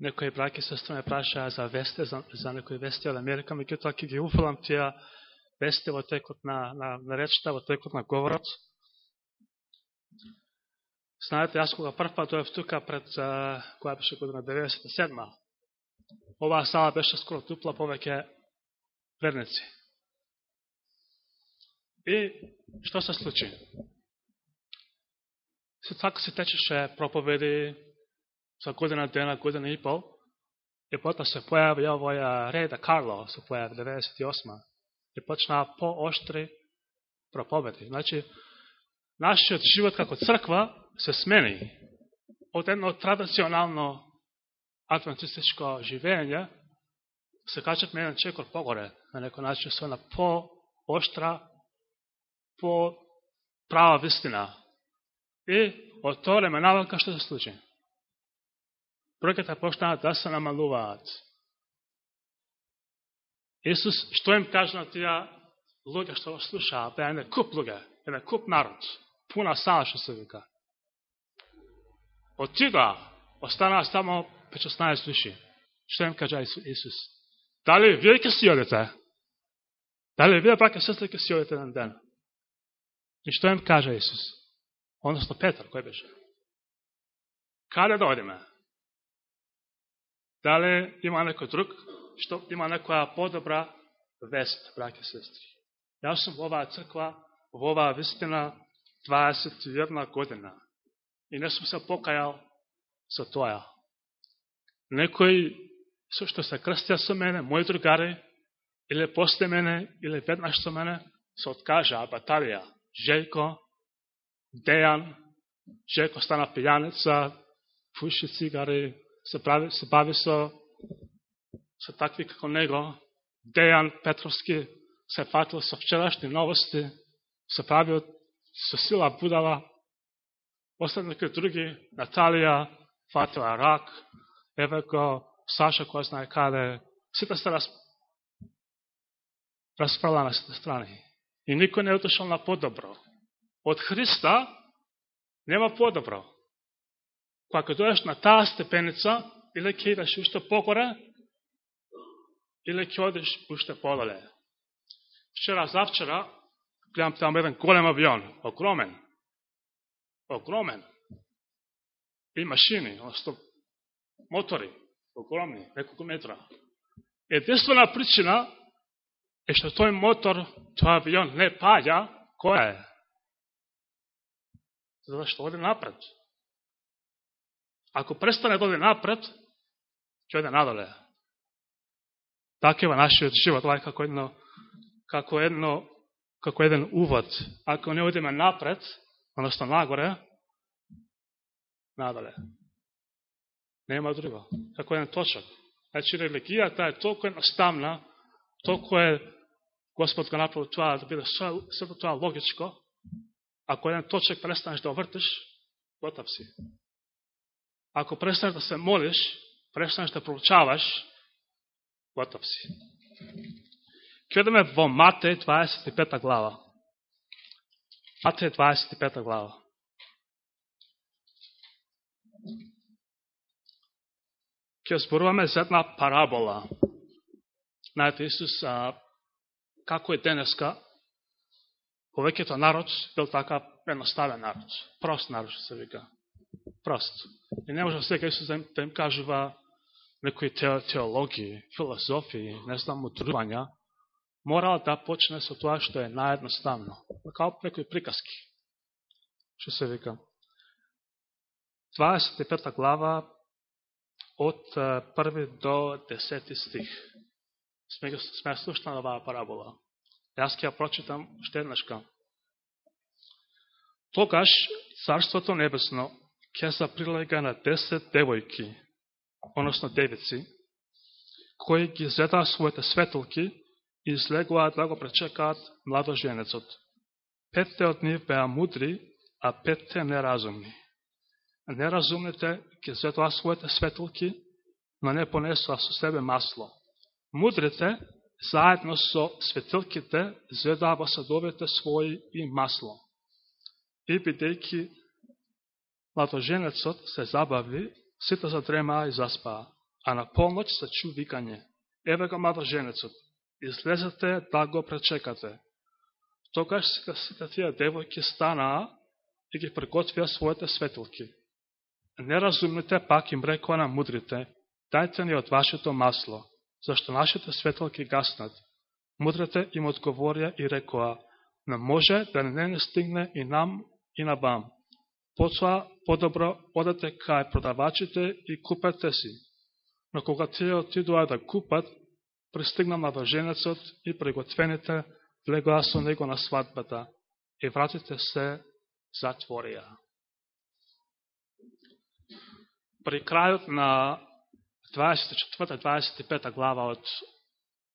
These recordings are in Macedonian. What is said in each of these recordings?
некои браки сестра ме прашаа за вести, за, за некои вести од Америка, меѓутоа ќе ги уфалам тие вести во текот на, на, на речта, во текот на говорот. Знаете, јас кога прв пат дојав тука пред, а, која беше година 97 оваа сала беше скоро тупла повеќе верници. И што се случи? Се така се течеше проповеди за на дена, година и пол, и потоа се појави овоја Реда Карло, се појави 98 и почнаа по-оштри проповеди. Значи, нашиот живот како црква се смени од едно традиционално адвентистичко живење, се качат еден чекор погоре, на некој начин се на по-оштра, по-права вистина. И од тоа време навака што се случи? Бројката почнаат да се намалуваат. Исус, што им кажа на тие луѓе што го слушаа, бе еден куп луѓе, еден куп народ, пуна сала што се вика. Од тига останаа само 15 души. Што им кажа Исус? Дали вие ќе си одете? Дали вие брака сестри ќе си одете еден ден? И што им кажа Исус? Односно Петар, кој беше? Каде да одиме? Дале има некој друг, што има некоја подобра вест, браке сестри? Јас сум во оваа црква, во оваа вистина 21 година. И не сум се покајал со тоа. Некој со што се крстија со мене, мои другари, или после мене, или веднаш со мене, се откажа баталија. Желко, Дејан, Желко стана пијаница, пуши цигари, се, прави, се бави со, со такви како него, Дејан Петровски се фатил со вчерашни новости, се прави со сила будала, останали некои други, Наталија, фатила рак, еве го Саша која знае каде, сите се раз, расправила на сите страни. И никој не е отошел на подобро. Од Христа нема подобро. Па кога дојаш на таа степеница, или ќе идеш уште покоре, или ќе одиш уште подале. Вчера, завчера, гледам там еден голем авион, огромен, огромен, и машини, одnosno мотори, огромни, неколку метра. Единствена причина е што тој мотор, тој авион не паѓа, која е? Зошто оди напред. Ако престане да оде напред, ќе оде надоле. Така е нашиот живот, ова е како едно, како едно, како еден увод. Ако не одиме напред, одnosno нагоре, надоле. Нема друго. Како еден точок. Значи, религијата е толку едноставна, толку е Господ го направил тоа да биде сето тоа логичко, ако еден точек престанеш да вртиш, готов си. Ако престанеш да се молиш, престанеш да проучаваш, готов си. Ке во Мате 25 глава. Мате 25 глава. Ке зборуваме за една парабола. Знаете, Исус, а, како е денеска, повеќето народ бил така едноставен народ. Прост народ, се вика. Прост. И не може сега Исус да им, да им кажува некои теологии, филозофии, не знам, утрувања, морал да почне со тоа што е наедноставно. Па као некои приказки. Што се вика? 25 глава од 1 до десети стих. Сме, сме слушнали оваа парабола. Јас ќе ја прочитам уште еднашка. Тогаш Царството Небесно ќе се прилега на десет девојки, односно девици, кои ги зедаа своите светилки и излегуваат да го пречекаат младоженецот. Петте од нив беа мудри, а петте неразумни неразумните ќе светоа своите светлки, но не понесоа со себе масло. Мудрите, заедно со светилките, зведаа во садовете своји и масло. И бидејќи младоженецот се забави, сите задремаа и заспаа. а на полноќ се чу викање. Еве го младоженецот, излезете да го пречекате. Тогаш сите тие девојки станаа и ги приготвија своите светилки. Неразумните пак им рекоа на мудрите, дајте ни од вашето масло, зашто нашите светилки гаснат. Мудрите им одговорија и рекоа, не може да не не стигне и нам и на вам. Потоа подобро одете кај продавачите и купете си. Но кога тие отидоа да купат, пристигна младоженецот и приготвените влегоа со него на свадбата и вратите се затворија. При крајот на 24-25 глава од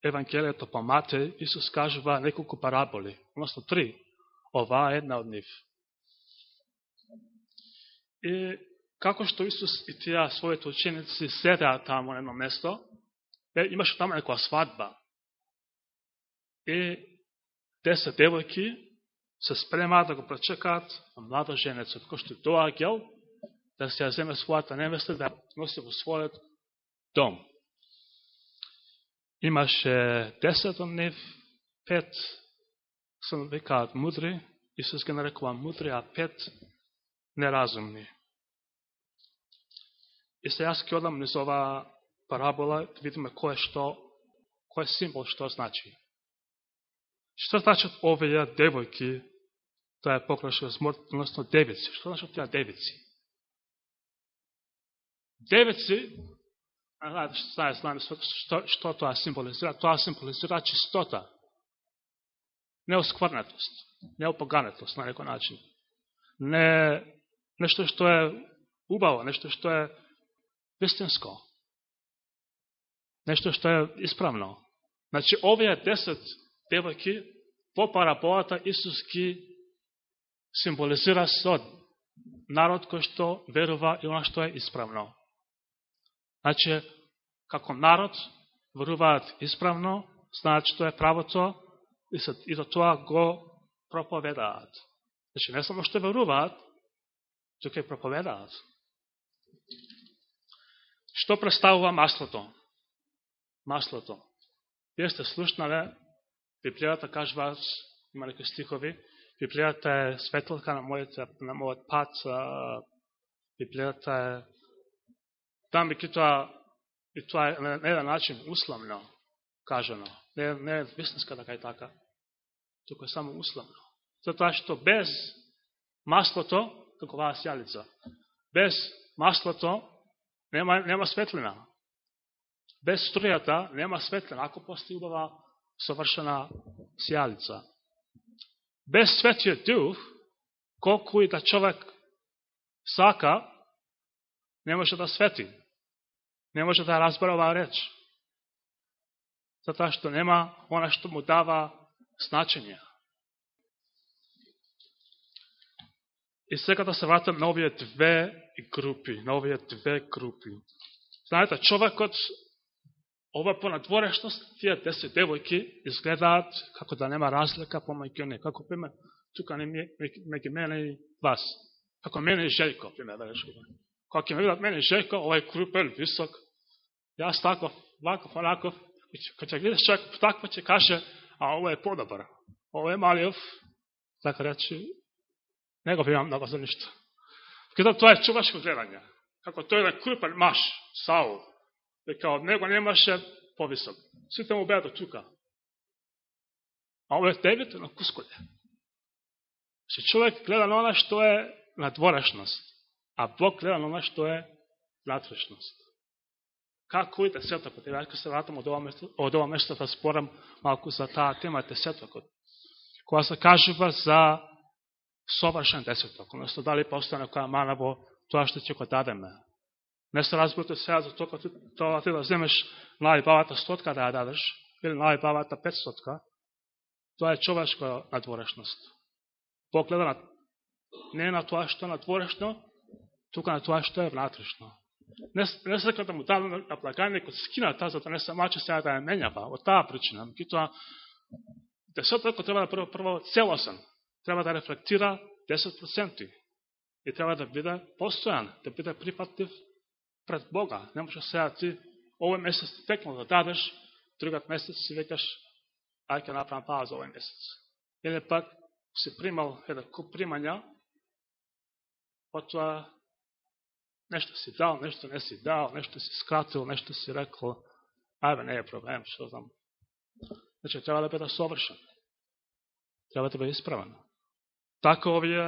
Евангелието по Матеј, Исус кажува неколку параболи, односно три. Ова е една од нив. И како што Исус и тие своите ученици седеа таму на едно место, имаше таму некоја свадба. И десет девојки се спремаат да го пречекаат младоженецот, кој што доаѓал да се ја земе својата невеста, да носи во својот дом. Имаше десет од нив, пет се викаат мудри, Исус ги нарекува мудри, а пет неразумни. И се јас ќе одам низ оваа парабола, да видиме кој е што, кој е символ што значи. Што значат овие девојки, тоа е покрашува смрт, односно девици. Што значат тие девици? Девици знаете, што, знаете, што, што тоа символизира? Тоа символизира чистота, неоскврнатост, неопоганетост на некој начин. Не, нешто што е убаво, нешто што е вистинско. Нешто што е исправно. Значи, овие десет девојки по параболата Исус ги символизира со народ кој што верува и оно што е исправно. Значи, како народ веруваат исправно, знаат што е правото и, се, и до тоа го проповедаат. Значи, не само што веруваат, тука ја проповедаат. Што представува маслото? Маслото. Вие сте слушнале, Библијата кажува, има некои стихови, Библијата е светлка на мојот, на мојот пат, Библијата е Там би тоа, и тоа е на еден начин условно кажано. Не, не е вистинска така и така. Туку е само условно. Затоа што без маслото, како оваа сјалица, без маслото нема, нема светлина. Без струјата нема светлина, ако постои убава совршена сјалица. Без светиот дух, колку и да човек сака, не може да свети не може да разбера оваа реч. Затоа што нема она што му дава значење. И сега да се вратам на овие две групи, на овие две групи. Знаете, човекот, ова понадворешност, тие десет девојки изгледаат како да нема разлика помеѓу не. Како пример, тука не меѓу мене и вас. Како мене и Жејко, пример, да речу. Кога ќе ме видат мене и Жејко, овај крупел, висок, Јас таков, ваков, онаков, кога ќе гледаш човек такво ќе каже, а ова е подобар, Ова е малиов, така речи, не го примам на за ништо. Кога тоа е човешко гледање, како тој е крупен маш, Саул, дека од него немаше повисок. Сите му беа до тука. А ово е Девид на кусколе. Се човек гледа на она што е надворешност, а Бог гледа на она што е натрешност како и да десетокот. Еве, ако се вратам од ова место, од ова место да спорам малку за таа тема да десетокот. Кога се кажува за совршен десеток, односто дали па постоја некоја мана во тоа што ќе го дадеме. Не се разбирате сега за тоа, тоа ти да земеш најбавата стотка да ја дадеш, или најбавата петстотка, тоа е човешка надворешност. Погледа на, не на тоа што е надворешно, тука на тоа што е внатрешно. Не, не се да му дадам на плагање скина скината, за да не се маче сега да ја менјава. Од таа причина. Меѓутоа, десетокот треба да прво, прво целосен. Треба да рефлектира 10%. И треба да биде постојан, да биде припатлив пред Бога. Не може да сега ти овој месец ти текнал да дадеш, другат месец си векаш, ај ќе направам пауза овој месец. Или пак си примал еден куп примања, потоа нешто си дал, нешто не си дал, нешто си скратил, нешто си рекол, ајбе, не е проблем, што знам. Значи, треба да биде совршен. Треба да биде исправен. Така овие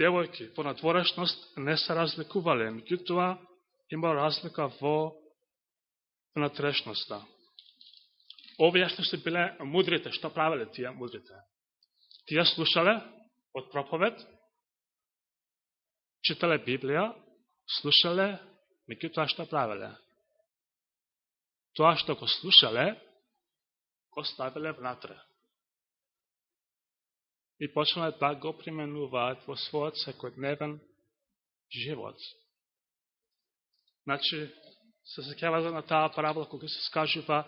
девојки по натворешност не се разликувале, меѓутоа има разлика во натрешноста. Овие што се биле мудрите, што правеле тие мудрите? Тие слушале од проповед, читале Библија, слушале, меѓутоа што правеле. Тоа што го слушале, го ставиле внатре. И почнале да го применуваат во својот секојдневен живот. Значи, се секјава да на таа парабола кога се скажува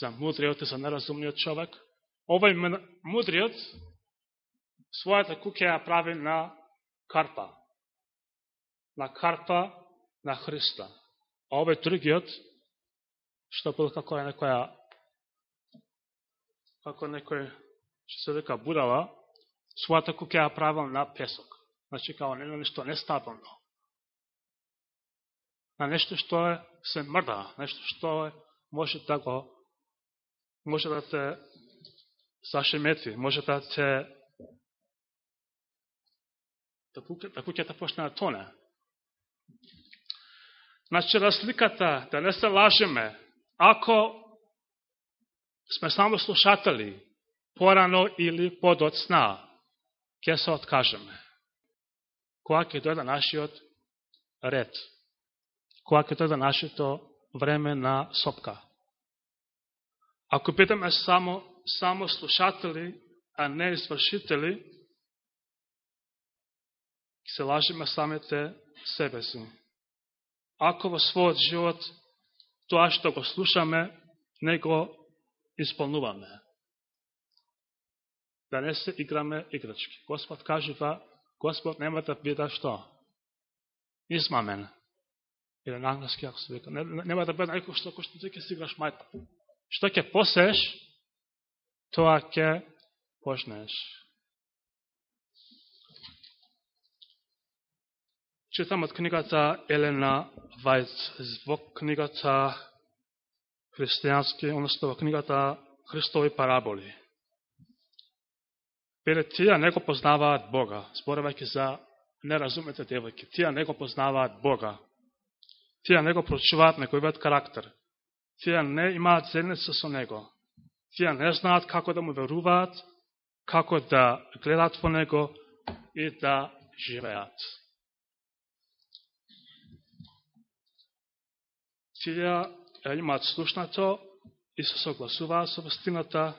за мудриот и за неразумниот човек. Овој мудриот својата куќа ја прави на карпа. На карпа на Христа. А овој другиот, што бил како некоја како некој, што се дека будала, својата куќа ја правил на песок. Значи, као не, нешто нестабилно. На нешто што е се мрда, нешто што е, може да го може да те зашемети, може да те да, да куќата почне да тоне. Значи, разликата, да не се лажеме, ако сме само слушатели, порано или подоцна, ќе се откажеме. Кога ќе дојде нашиот ред, кога ќе дојде нашето време на сопка. Ако питаме само, само слушатели, а не извршители, се лажиме самите себе си. Ако во својот живот тоа што го слушаме, не го исполнуваме. Да не се играме играчки. Господ кажува, па, Господ нема да биде што? Измамен. Или на англиски, ако се вика. Нема да биде некој што, што ти ќе си играш мајта. Што ќе посеш, тоа ќе пожнеш. Читам од книгата Елена Вајц, во книгата христијански, односто во книгата Христови параболи. Веле, тие не го познаваат Бога, зборувајќи за неразумете девојки. Тие не го познаваат Бога. Тие не го прочуваат неговиот карактер тие не имаат зелница со Него. Тие не знаат како да му веруваат, како да гледат во Него и да живеат. Тие имаат слушнато и се согласуваа со вестината,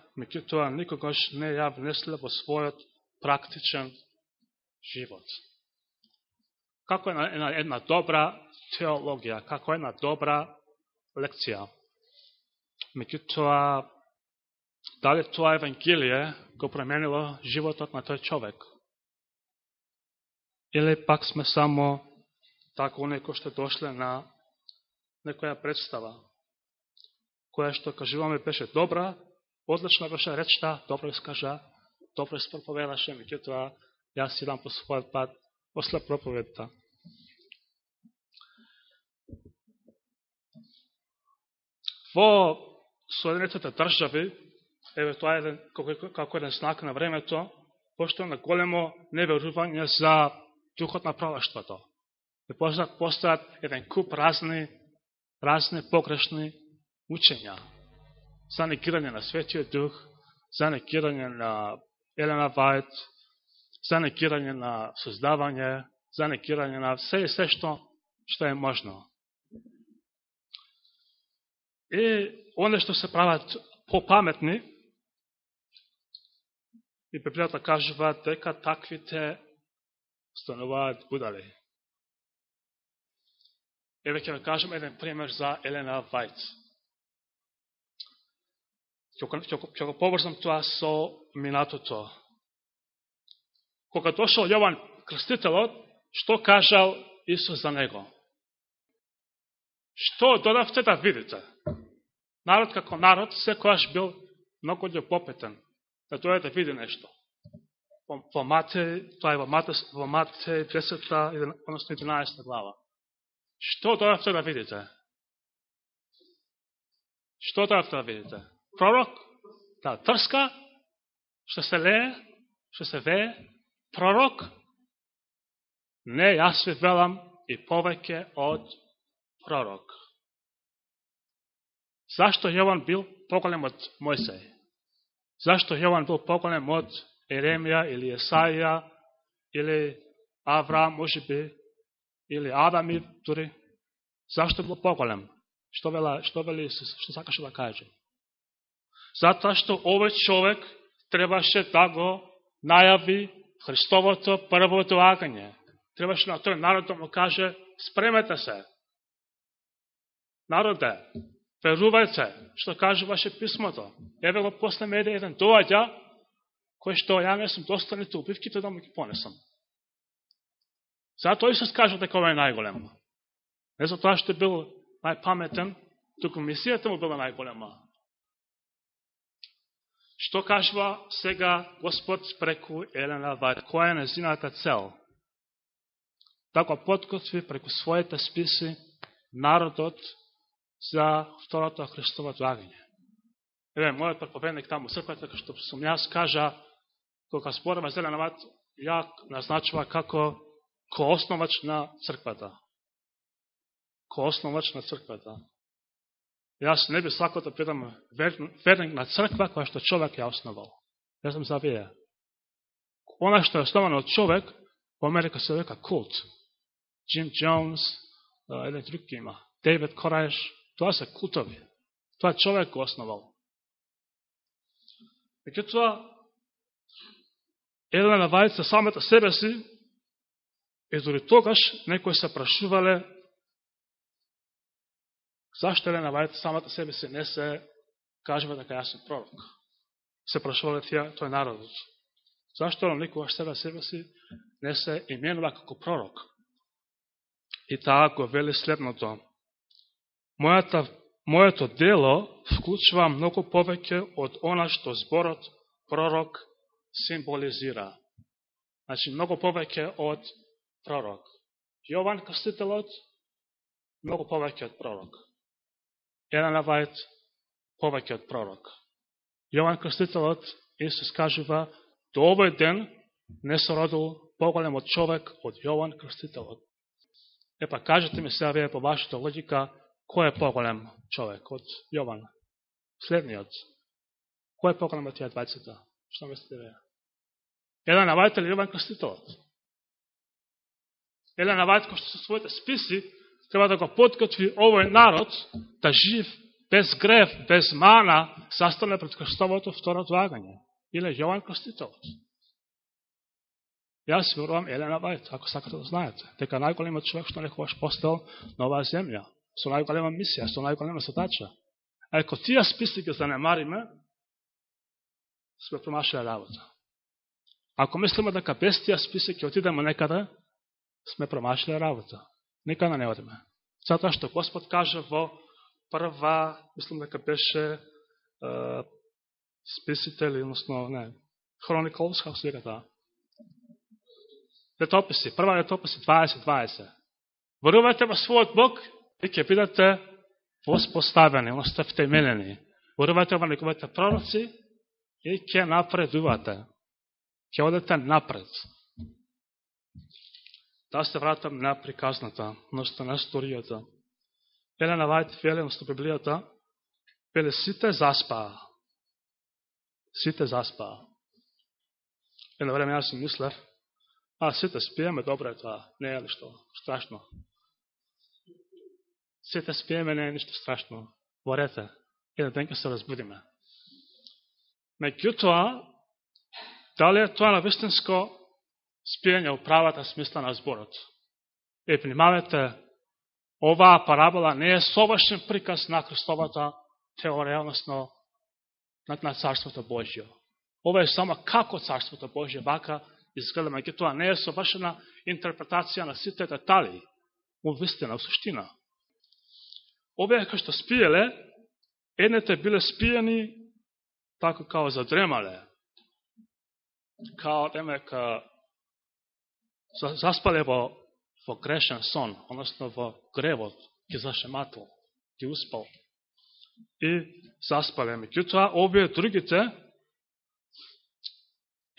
тоа никогаш не ја внесле во својот практичен живот. Како една, една добра теологија, како една добра лекција меѓутоа, дали тоа Евангелие го променило животот на тој човек? Или пак сме само тако некој што дошле на некоја представа, која што кажуваме беше добра, одлична беше речта, добро искажа, добро испроповедаше, меѓутоа, јас идам по својот пат после проповедта. Во Соединетите држави, еве тоа е како, како еден знак на времето, пошто на големо неверување за духот на праваштвото. И постојат еден куп разни, разни погрешни учења за некирање на Светиот Дух, за некирање на Елена Вајт, за некирање на создавање, за некирање на се и се што, што е можно. И оне што се прават попаметни, и Библијата кажува дека таквите стануваат будали. Еве ќе ви кажем еден пример за Елена Вајц. Ќе го поврзам тоа со минатото. Кога дошол Јован Крстителот, што кажал Исус за него? Што додавте да видите? Народ како народ секојаш бил многу попетен да дојде да види нешто. Во мате тоа е во мате во Мате 10, односно 11 глава. Што додавте да видите? Што додавте да видите? Пророк? Да, трска? Што се лее? Што се вее? Пророк? Не, јас ви велам и повеќе од пророк. Зашто Јован бил поголем од Мојсеј? Зашто Јован бил поголем од Еремија или Есаија или Авраам, може би, или и дури? Зашто бил поголем? Што, вела, што вели Исус? Што сакаше да каже? Затоа што овој човек требаше да го најави Христовото прво доагање. Требаше на тој народ да му каже, спремете се. Народе, верувајте, што кажуваше писмото. Еве го после мене еден доаѓа, кој што ја не сум достаните убивките да му ги понесам. Затоа Исус кажа дека ова е најголемо. Не за тоа што бил најпаметен, туку мисијата му била најголема. Што кажува сега Господ преку Елена Вајд? Која е незината цел? така подготви подкотви преку своите списи народот за второто Христово доагање. Еве, мојот проповедник таму црквата, како што сум јас, кажа, кога спораме Елена Вајд, ја назначува како коосновач на црквата Коосновач на црквата. Јас не би сакал да бидам верник на црква која што човек ја основал. Јас сум за вие. Она што е основано од човек, во Америка се века култ. Джим Джонс, еден друг има. Дейвид Корајш, тоа се култови. Тоа човек го основал. тоа, еден на вајца самата себе си, и дори тогаш некои се прашувале Зашто Елена Вајд самата себе си не се кажува дека јас сум пророк? Се прашувале тие тој народот. Зашто он никогаш себе себе си не се именува како пророк? И таа го вели следното. Мојата, моето дело вклучува многу повеќе од она што зборот пророк символизира. Значи, многу повеќе од пророк. Јован Крстителот, многу повеќе од пророк. Една Навајт повеќе од пророк. Јован Крстителот, Исус кажува, до овој ден не се родил поголем од човек од Јован Крстителот. Епа, кажете ми сега вие по вашата логика, кој е поголем човек од Јован? Следниот. Кој е поголем од тие двајцата? Што мислите вие? Елена Навајт или Јован Крстителот? Елена Навајт, кој што со своите списи треба да го подкотви овој народ да жив без грев, без мана, застане пред Христовото второ отлагање. Или Јован Крстителот. Јас верувам Елена Вајт, ако сакате да знаете, дека најголемот човек што некогаш постел на оваа земја, со најголема мисија, со најголема задача. А ако тие списи ги занемариме, сме промашили работа. Ако мислиме дека без тие списи ќе отидеме некаде, сме промашили работа. Нека да не одиме. Затоа што Господ кажа во прва, мислам дека беше е, списител, односно, не, Chronicles, како се века тоа? Летописи, прва летописи 20-20. Верувате во својот Бог и ќе бидете воспоставени, односно втеменени. Верувате во неговите пророци и ќе напредувате. Ќе одете напред. Да се вратам на приказната, носта на историјата. Елена вајте фелем на Библијата, пеле сите заспаа. Сите заспаа. Едно време јас си мислев, а сите спиеме, добро е тоа, не е ништо страшно. Сите спиеме, не е ништо страшно. Борете, еден ден се разбудиме. Меѓутоа, дали е тоа на вистинско спиење у правата смисла на зборот. Е, внимавете, оваа парабола не е совршен приказ на Христовата теорија, односно на, на Царството Божјо. Ова е само како Царството Божје вака изгледа, меѓу тоа не е совршена интерпретација на сите детали, у вистина, у суштина. овие кои што спиеле, едните биле спиени така као задремале. Као демека заспале во, во грешен сон, односно во гревот, ќе зашематал, ќе успал. И заспале. Меѓутоа, овие другите,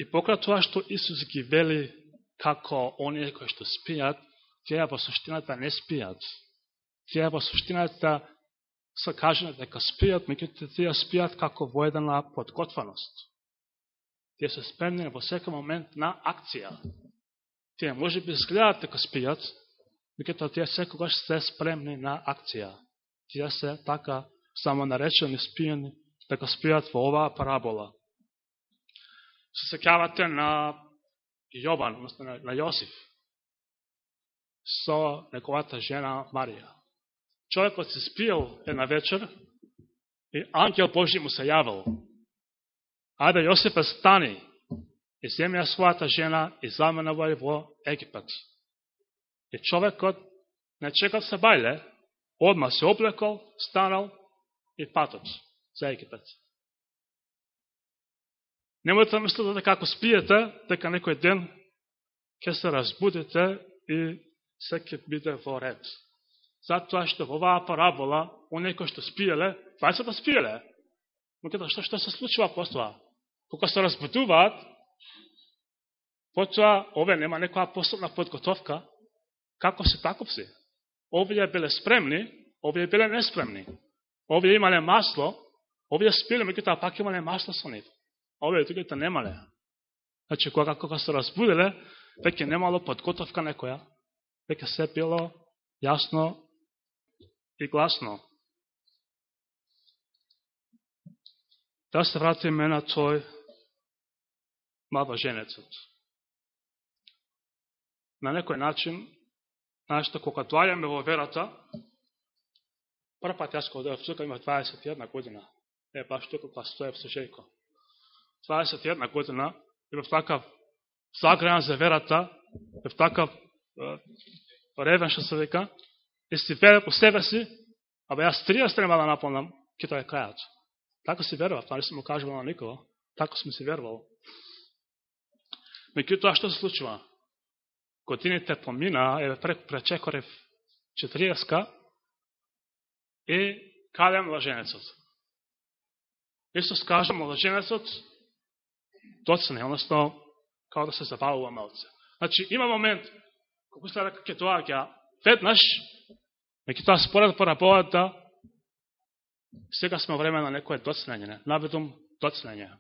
и покрај тоа што Исус ги вели како оние кои што спијат, тие во суштината не спијат. Тие во суштината се кажени дека спијат, меѓутоа тие спијат како во една подготвеност. Тие се спремни во секој момент на акција. Тие може би изгледаат дека спијат, меѓутоа тие секогаш се спремни на акција. Тие се така само наречени спијани, дека спијат во оваа парабола. Се секјавате на Јован, односно на, на Јосиф, со неговата жена Марија. Човекот се спијал една вечер и ангел Божи му се јавил. Ајде Јосифе стани и земја својата жена и заменавај во Египет. И човекот не чекал се бајле, одма се облекол, станал и патот за Египет. Немојте да мислите дека како спиете, дека некој ден ќе се разбудите и се ќе биде во ред. Затоа што во оваа парабола, оние кои што спиеле, това спиеле. Но што, што се случува тоа? Кога се разбудуваат, потоа ове нема некоја посебна подготовка, како се таков се. Овие биле спремни, овие биле неспремни. Овие имале масло, овие спиле, меѓутоа пак имале масло со нив овие другите немале. Значи, кога, кога се разбудиле, веќе немало подготовка некоја, веќе се било јасно и гласно. Да се вратиме на тој женецот. На некој начин, знаеш, кога доаѓаме во верата, прв пат јас кога дојав тука имах 21 година. Е, баш тука кога стоев со Жејко. 21 година, имав такав заграјан за верата, имав такав ревен, што се века, и си вере по себе си, абе јас 30 нема да наполнам, ќе тоа е крајат. Така си верував, тоа не му кажувал на никого, така сме си верувал. тоа што се случува? Годините помина, е преку пречекорев 40 и кадем лаженецот. Исус кажа, лаженецот доцне, односно, као да се забавува малце. Значи, има момент, кога се дека ќе доаѓа веднаш, неки тоа според параболата, сега сме време на некое доцнење, наведум доцнење.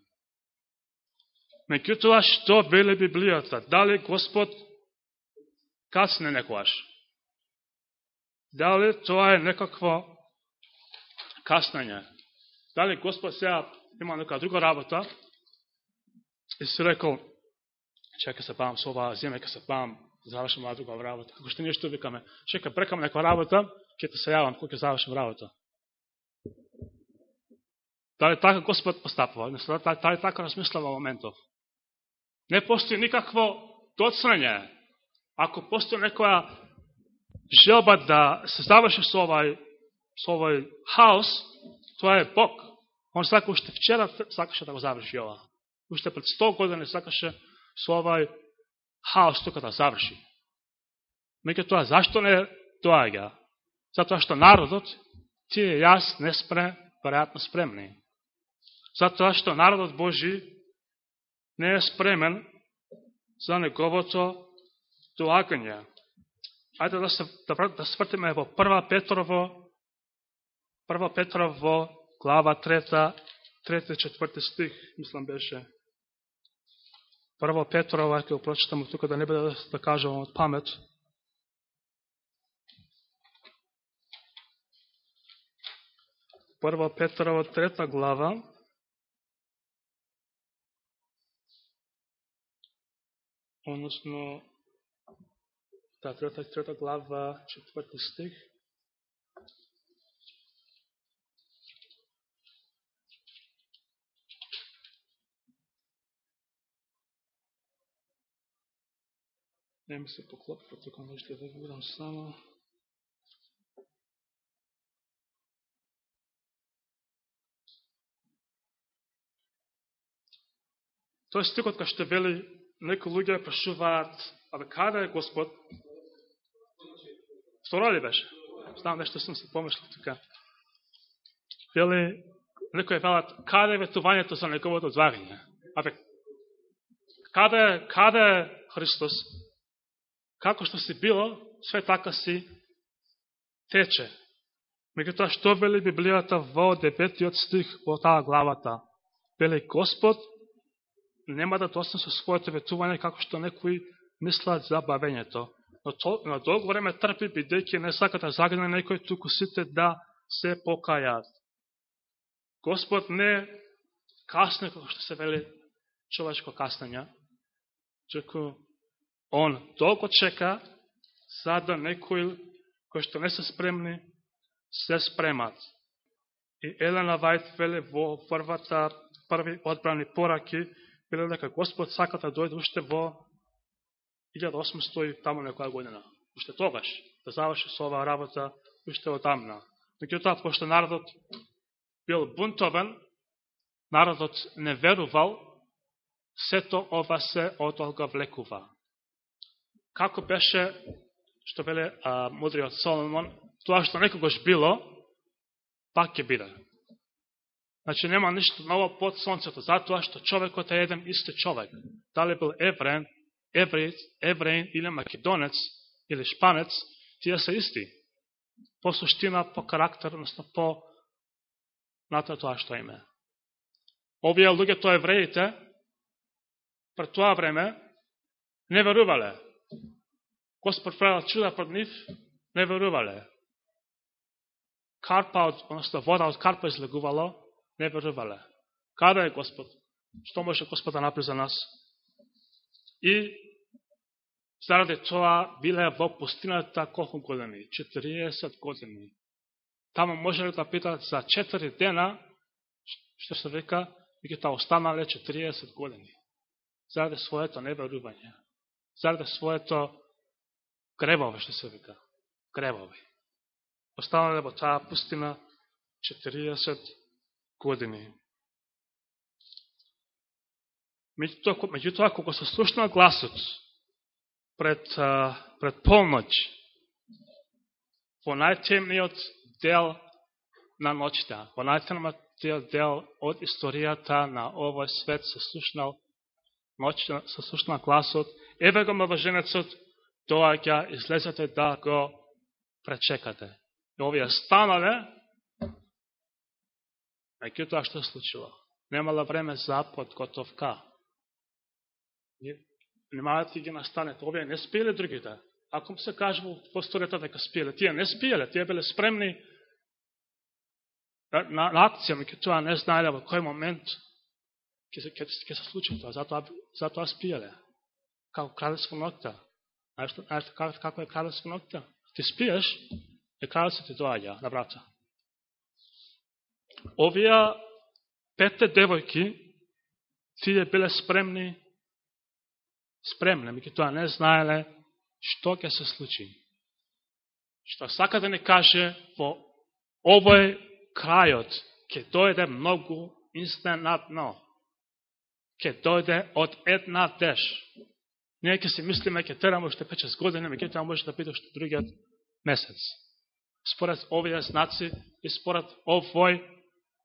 Меѓутоа, што биле Библијата? Дали Господ касне некојаш? Дали тоа е некакво каснање? Дали Господ сега има нека друга работа, И си рекол, чека се бавам со оваа земја, ке се бавам, завршам оваа друга работа. Како што нешто викаме, чека прекам некоја работа, ќе те се јавам, кој ќе завршам работа. Дали така Господ постапува? Дали така размислава во моментов? Не постои никакво доцнење. Ако постои некоја желба да се заврши со овај, со овај хаос, тоа е Бог. Он сака уште вчера сакаше да го заврши ова уште пред 100 години сакаше со овај хаос тука да заврши. Меќе тоа, зашто не доаѓа? Затоа што народот, тие јас не спре, веројатно спремни. Затоа што народот Божи не е спремен за неговото доагање. Ајде да се да, да свртиме во прва Петрово, прва Петрово глава 3, 3 4 стих, мислам беше. Прво Петрова, ќе го прочитам тука да не биде да, да кажам од памет. Прво Петрова, трета глава. Односно, Та трета, трета глава, четврти стих. Не ми се поклопва, тока можете да го само. Тој стикот кај што вели некои луѓе прашуваат, а каде е Господ, Втора ли беше? Знам нешто сум се помишлил тука. Вели, некој велат, каде е ветувањето за неговото одвагање? Абе, каде, каде е Христос? Како што си било, све така си тече. Меѓутоа, што вели Библијата во дебетиот стих во таа главата? Вели, Господ нема да досне со своето ветување како што некои мислат за бавењето. Но то, на долго време трпи, бидејќи не сака да загне некој, туку сите да се покајат. Господ не касне, како што се вели човечко каснење, чеку Он долго чека, за да некои кои што не се спремни, се спремат. И Елена Вајт веле во првата, први одбрани пораки, веле дека Господ сака да дојде уште во 1800 и некоја година. Уште тогаш, да заврши со оваа работа, уште од тамна. Меѓутоа, пошто народот бил бунтовен, народот не верувал, сето ова се одолга влекува. Како беше, што веле а, мудриот Соломон, тоа што некогаш било, пак ќе биде. Значи нема ништо ново под сонцето, затоа што човекот е еден исти човек. Дали бил евреин, Евреј, евреин или македонец, или шпанец, тие се исти. По суштина, по карактер, односно по нато тоа што име. Овие луѓето евреите, пред тоа време, не верувале. Господ правил чуда пред нив, не верувале. Карпа, односно вода од карпа излегувало, не верувале. Каде е Господ? Што може Господ да направи за нас? И знаете тоа биле во пустината колку години? 40 години. Тамо можеле да питат за 4 дена, што се века, веќе та останале 40 години. Заради своето неверување. Заради своето гребове, што се века. Гребове. Останале во таа пустина 40 години. Меѓутоа, меѓутоа кога се слушна гласот пред, пред полноќ, во најтемниот дел на ноќта, во најтемниот дел од историјата на овој свет се слушнал ноќта, се слушна гласот, еве го маваженецот, доаѓа, излезете да го пречекате. И овие станале, меѓутоа што се случило? Немала време за подготовка немаат да ги настанет. Овие не спиеле другите. Ако се каже во историјата дека спиеле, тие не спиеле, тие биле спремни на, на акција, меѓу тоа не знаеле во кој момент ќе се, ќе, се случи тоа, затоа, затоа спиеле. Како кралевска нокта. Знаеш како е кралевска нокта? Ти спиеш, и кралецот ти доаѓа на брата овие петте девојки, тие биле спремни, спремни, меѓу тоа не знаеле што ќе се случи. Што сака да не каже во овој крајот ќе дојде многу инстенатно. Ќе дојде од една деш. Ние ќе се мислиме ќе тераме уште 5-6 години, меѓу тоа може да биде уште другиот месец. Според овие знаци и според овој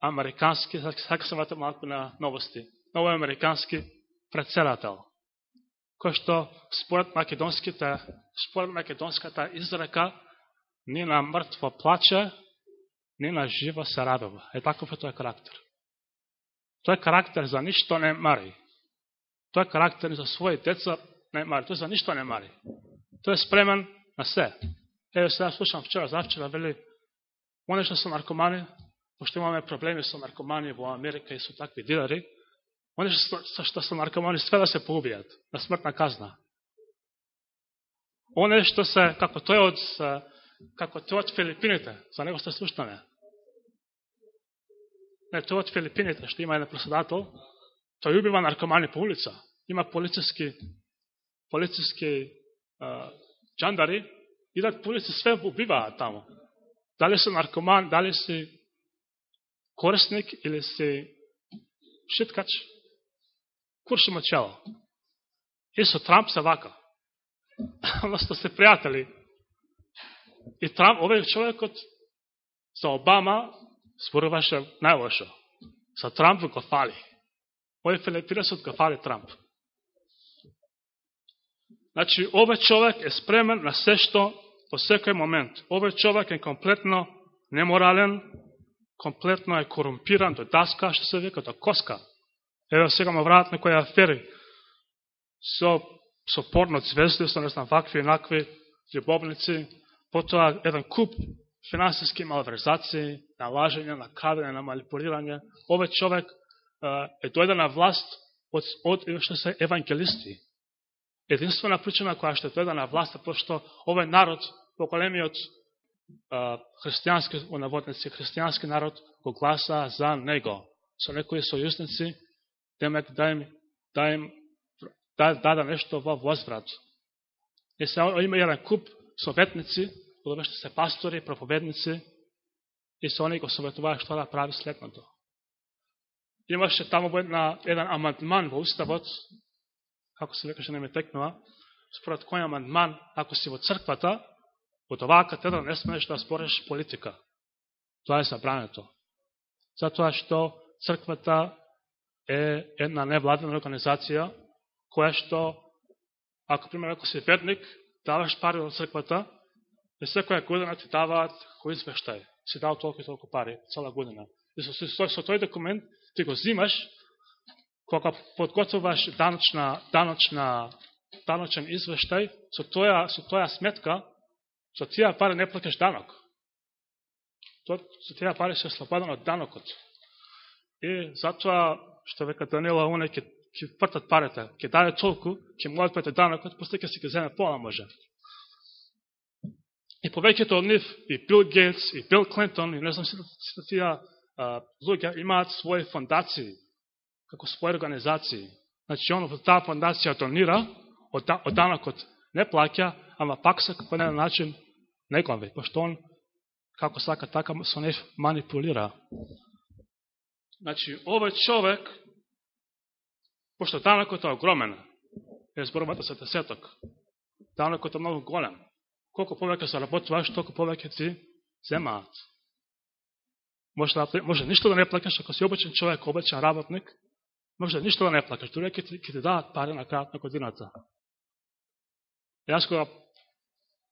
американски, сака се вата малку на новости, новој американски председател, кој што според македонските, според македонската изрека, ни на мртво плаче, ни на живо се радува. Е па, таков е тој карактер. Тој карактер за ништо не мари. Тој карактер за своји деца не мари. Тој за ништо не мари. Тој е спремен на се. Еве сега слушам вчера, завчера, вели, они што се наркомани, пошто имаме проблеми со наркомани во Америка и со такви дилери, они што, што се наркомани све да се поубијат на смртна казна. Оне што се, како тој од, како тој од Филипините, за него сте слушнаме. Не, тој од Филипините, што има еден председател, тој убива наркомани по улица. Има полициски, полициски а, джандари, идат по улица, све убиваат таму. Дали се наркоман, дали се корисник или си шиткач, куршимо чело. И со Трамп се вака. Односто се пријатели. И Трамп, овој човекот со Обама споруваше најлошо. Со Трамп го фали. Овој филипинесот го фали Трамп. Значи, овој човек е спремен на се што во секој момент. Овој човек е комплетно неморален, комплетно е корумпиран до даска, што се века, до коска. Еве сега ме врат на која афери со, со порно звезди, со не знам, вакви и накви љубовници, потоа еден куп финансиски малверзации, на лажење, на крадење, на манипулирање. Овој човек е дојде на власт од, од што се евангелисти. Единствена причина која што дојде на власт е пошто овој народ, поколемиот христијански, наводници, христијански народ го гласа за него. Со некои сојузници, демек да им, да им да, дада нешто во возврат. Е се има еден куп советници, кога што се пастори, проповедници, и се они го советуваа што да прави следното. Имаше таму една, еден амандман во Уставот, како се векаше не ме текнува, според кој амандман, ако си во црквата, од оваа катедра не смееш да спореш политика. Тоа е забрането. Затоа што црквата е една невладена организација, која што, ако пример, ако си верник, даваш пари од црквата, И секоја година ти даваат кој извештај. Си дал толку и толку пари, цела година. И со, со, со тој документ ти го зимаш, кога подготвуваш даночна, даночна, даночен извештај, со тоја, со тоја сметка, со тија пари не плакаш данок. Со тија пари се слободен од данокот. И затоа, што века Данила, оне ќе ќе фртат парите, ќе даде толку, ќе му одпрете данокот, после ќе си ќе земе пола може. И повеќето од нив, и Бил Гейтс, и Бил Клинтон, и не знам сите тие луѓе имаат своји фондации, како своји организации. Значи, он во таа фондација донира, од, да- од данокот не плаќа, ама пак се по еден начин негови, пошто он, како сака така, со нив манипулира. Значи, овој човек, пошто данакот е огромен, е зборбата се тесеток, данакот е многу голем, Колко повеќе се работуваш, толку повеќе ти земаат. Може, да може ништо да не плакаш, ако си обичен човек, обичен работник, може ништо да не плакаш, дори ќе ти, ти дадат пари на крајот на годината. Јас кога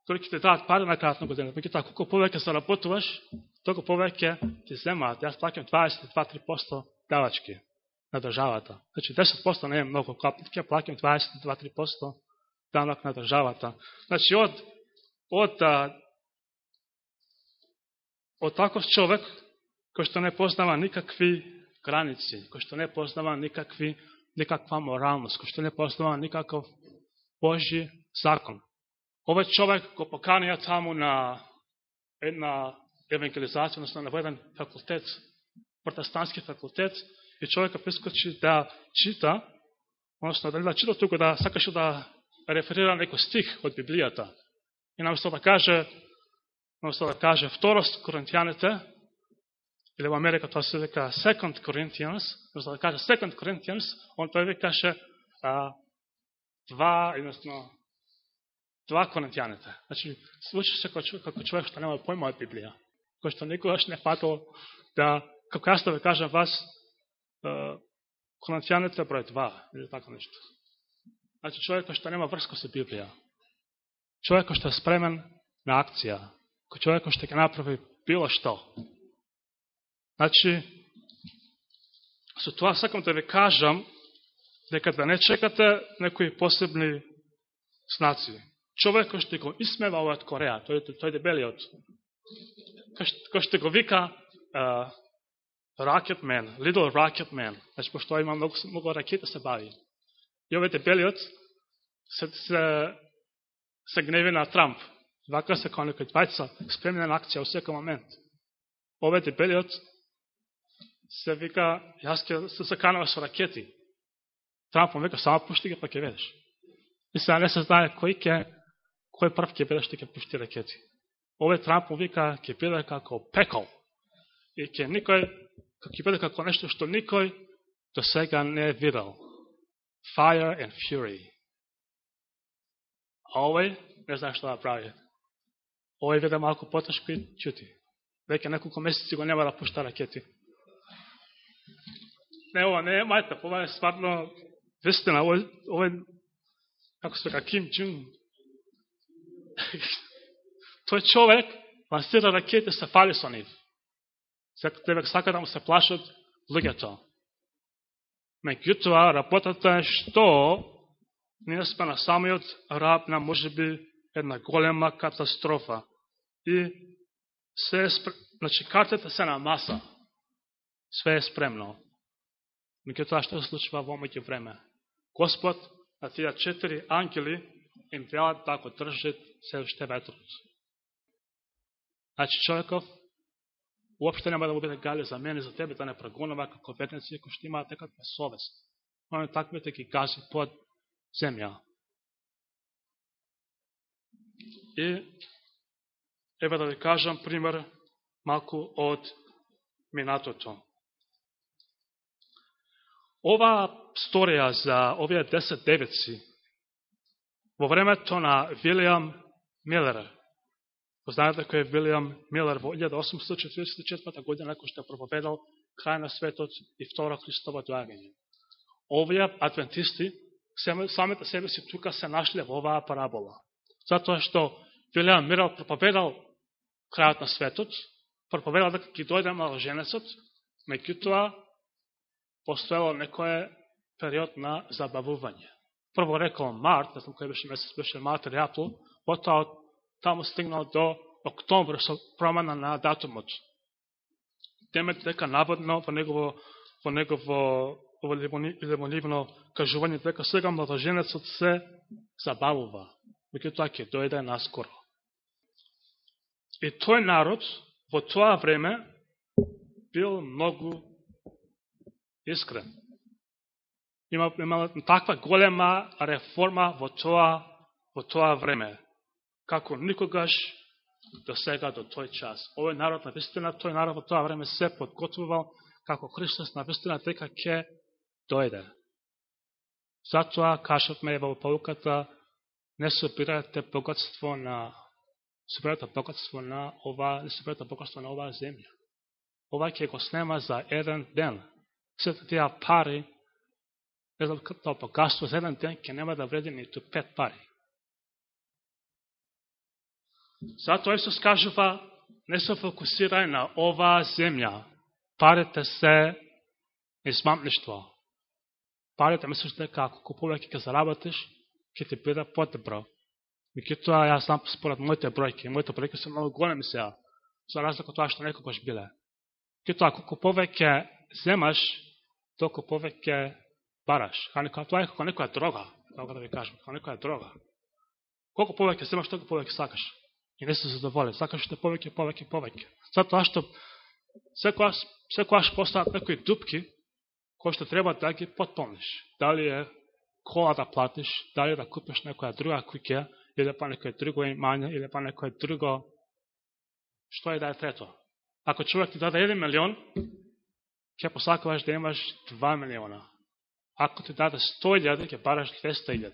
дори ќе ти дадат пари на крајот на годината, меѓутоа колку повеќе се работуваш, толку повеќе ти земаат. Јас плакам 22-3% давачки на државата. Значи 10% не е многу, кога ќе плакам 22-3% данок на државата. Значи од од, од таков човек, кој што не познава никакви граници, кој што не познава никакви, никаква моралност, кој што не познава никаков Божи закон. Овој човек го поканија таму на една евангелизација, односно на еден факултет, протестантски факултет, и човека прискочи да чита, односно да чита туку да сакаше да реферира некој стих од Библијата. И наместо да каже, наместо да каже второст Коринтијаните, или во Америка тоа се века Second Corinthians, наместо да каже Second Corinthians, он тој викаше а, два, едносно, два Коринтијаните. Значи, случи се како човек што нема појма од Библија, кој што некојаш не фатал да, како јас да ве кажам вас, Коринтијаните број 2, или така нешто. Значи, човек што нема врска со Библија, човек што е спремен на акција, кој човек што ќе направи било што. Значи, со тоа сакам да ви кажам дека да не чекате некои посебни знаци. Човек кој што го исмева овојот Кореја, тој, тој дебелиот, кој што го вика uh, Rocket Man, Little Rocket Man, значи, пошто има многу, многу ракета се бави. И овете белиот се, се се гневи на Трамп. Вака се кога некој двајца спремна на акција во секој момент. Овете белиот се вика, јас ќе се заканува со ракети. Трамп му вика, само пушти ги, па ќе ведеш. И сега не се знае кој ќе, кој прв ќе биде што ќе пушти ракети. Ове Трамп вика, ќе биде како пекол. И ќе никој, ќе биде како нешто што никој до сега не е видел. fire and fury. А овој, не знае што да прави. Овој веде малку потешко и чути. Веќе неколку месеци го нема да пушта ракети. Не, ова не е мајта, ова е стварно вистина. ова е, како се века, Ким Джун. Тој човек лансира ракети се фали со нив. Секој сака да му се плашат луѓето. Меѓутоа, работата е што ние сме на самиот раб на можеби една голема катастрофа. И се е спр... значи картата се на маса. Све е спремно. Меѓутоа што се случва во меѓу време? Господ на тие четири ангели им велат да го држат се уште ветрот. Значи човеков уопште нема да му биде гале за мене, за тебе, да не прогонува како ветници, кои што имаат некаква совест. Он таквите ги гази под земја. И еве да ви кажам пример малку од минатото. Ова сторија за овие 10 девици во времето на Вилијам Милер, познавате кој е Вилијам Милер во 1844 година, кој што проповедал крај на светот и второ Христово доагање. Овие адвентисти самите себе си тука се нашле во оваа парабола. Затоа што Вилијам Милер проповедал крајот на светот, проповедал дека ќе дојде маложенецот, меѓутоа постоело некој период на забавување. Прво рекол март, не знам кој беше месец, беше март или април, потоа таму стигнал до октомври со промена на датумот. Темет дека наводно во негово во негово во лимонивно кажување дека сега младоженецот се забавува, тоа ќе дојде наскоро. И тој народ во тоа време бил многу искрен. Има, имала таква голема реформа во тоа, во тоа време како никогаш до сега, до тој час. Овој народ на вистина, тој народ во тоа време се подготвувал како Христос на вистина дека ќе дојде. Затоа кажавме во полуката не собирате богатство на собирате богатство на ова, не собирате богатство на оваа земја. Ова ќе го снема за еден ден. Сите тие пари, не знам тоа богатство за еден ден ќе нема да вреди ниту пет пари. Затоа Исус кажува, не се фокусирај на оваа земја. Парите се измамништво. Парите мислиш дека така, ако купувајќи ќе заработиш, ќе ти биде подобро. Меѓутоа, јас знам според моите бројки, моите бројки се многу големи сега, за разлика од тоа што некогаш биле. Меѓутоа, ако повеќе земаш, толку повеќе бараш. Тоа е како некоја дрога, како да ви кажам, како некоја дрога. Колку повеќе земаш, толку повеќе сакаш и не се задоволен. Сакаш да повеќе, повеќе, повеќе. Затоа што секојаш, секојаш постават некои дупки кои што треба да ги потполниш. Дали е кола да платиш, дали да купиш некоја друга куќа, или па некој друго имање, или па некој друго, што е да е трето. Ако човек ти даде 1 милион, ќе посакуваш да имаш 2 милиона. Ако ти даде 100.000, ќе бараш 200.000.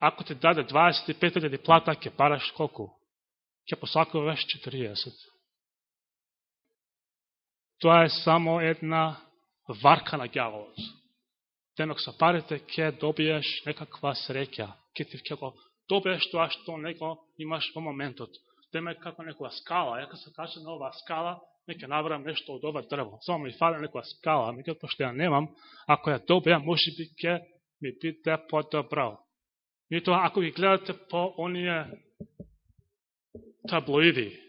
Ако ти даде 25.000 плата, ќе параш колку? Ќе посакуваш 40. Тоа е само една варка на гјаволот. Денок со парите ќе добиеш некаква среќа. Ке ти ќе го добиеш тоа што него имаш во моментот. Деме како некоја скала. Ја се каже на оваа скала, не ќе набрам нешто од ова дрво. Само ми фали некоја скала, меѓутоа пошто ја немам, ако ја добија, може би ќе ми биде подобро. И тоа, ако ги гледате по оние таблоиди,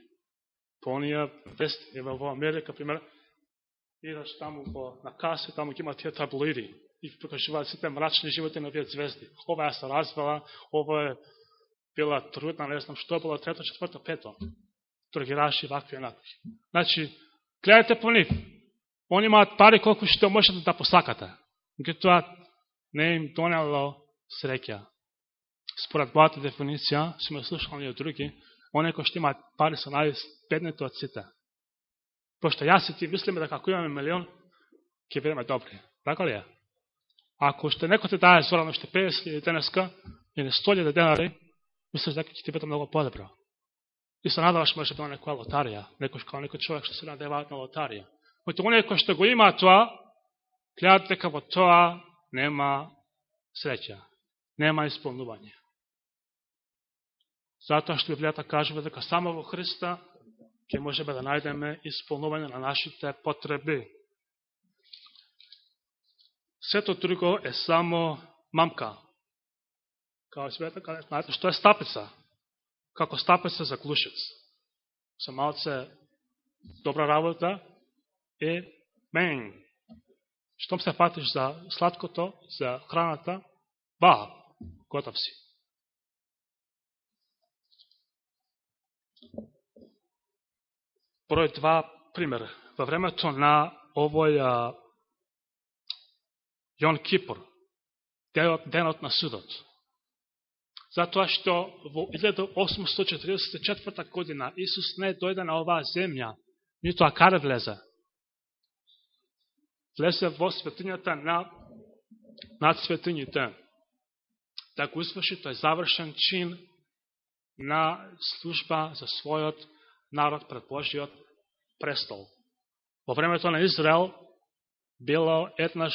по оние вести, ева во Америка, пример, идаш таму по, на каси, таму ќе има тие таблоиди и покажуваат сите мрачни животи на овие звезди. Ова е се развела, ова е била трудна, не знам што била, трето, четврто, пето. Торгираши, вакви еднакви. Значи, гледате по нив. Они имаат пари колку што можете да посакате. тоа не им донело среќа според мојата дефиниција, сме слушали од други, оние кои што имаат пари се најбедните од сите. Пошто јас и ти мислиме дека ако имаме милион, ќе бидеме добри. Така ли е? Ако што некој те дае зорано што 50 или денеска или 100.000 денари, мислиш дека ќе ти биде многу подобро. И се надаваш може да некоја лотарија, некој како некој човек што се надева на лотарија. Моите оние кои што го има тоа, гледат дека во тоа нема среќа, нема исполнување. Затоа што Библијата кажува дека само во Христа ќе можеме да најдеме исполнување на нашите потреби. Сето друго е само мамка. Као света, каде знаете што е стапица? Како стапица за клушец. Со малце добра работа е мен. Штом се фатиш за сладкото, за храната, ба, готов си. Број два пример. Во времето на овој Јон Кипор, денот, денот на судот. Затоа што во 1844 година Исус не дојде на оваа земја, нито а каде влезе. Влезе во светињата на над светињите. Да го изврши тој завршен чин на служба за својот народ пред Божиот престол. Во времето на Израел било еднаш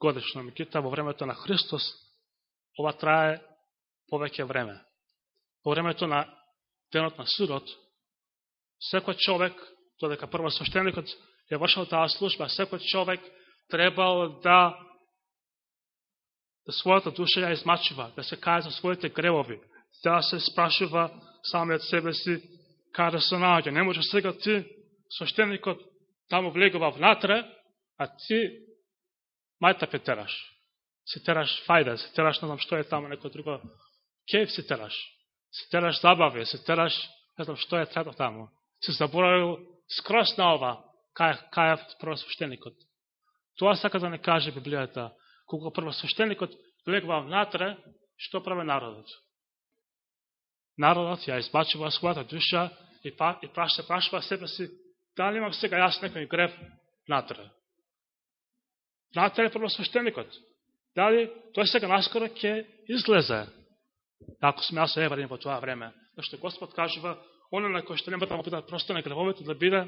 годишно, меѓутоа во времето на Христос ова трае повеќе време. Во времето на денот на судот, секој човек, додека прво свештеникот ја вршил таа служба, секој човек требал да да својата душа ја измачува, да се кае за своите гревови, да се спрашува самиот себе си каде се наоѓа. Не може сега ти, свещеникот, таму влегува внатре, а ти мајта пе тераш. Се тераш фајда, се тераш, не знам што е таму, некој друго, кеф се тераш. Се тераш забави, се тераш, не знам што е трето таму. Се заборавил скрос на ова, кај, кај е првосвещеникот. Тоа сака да не каже Библијата. Кога првосвещеникот влегува внатре, што прави народот? Народот ја избачува својата душа и, па, и прашва, прашва себе си, дали имам сега јас некој греф натре? Натре е првосвещеникот. Дали тој сега наскоро ќе излезе, ако сме јас еврени во тоа време. Зашто Господ кажува, оно на кој што нема да му бидат просто на гревовите, да биде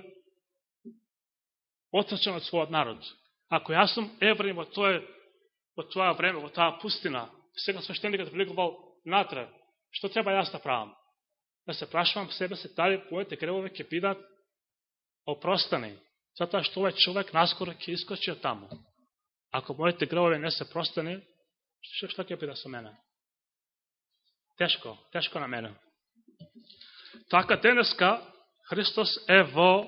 отсечен од својот народ. Ако јас сум еврен во тоа, во тоа време, во таа пустина, сега свещеникот влегувал натре, што треба јас да правам? Да се прашувам себе се дали поете гревови ќе бидат опростани, затоа што овој човек наскоро ќе искочи од таму. Ако моите гревове не се простани, што, што ќе биде со мене? Тешко, тешко на мене. Така денеска Христос е во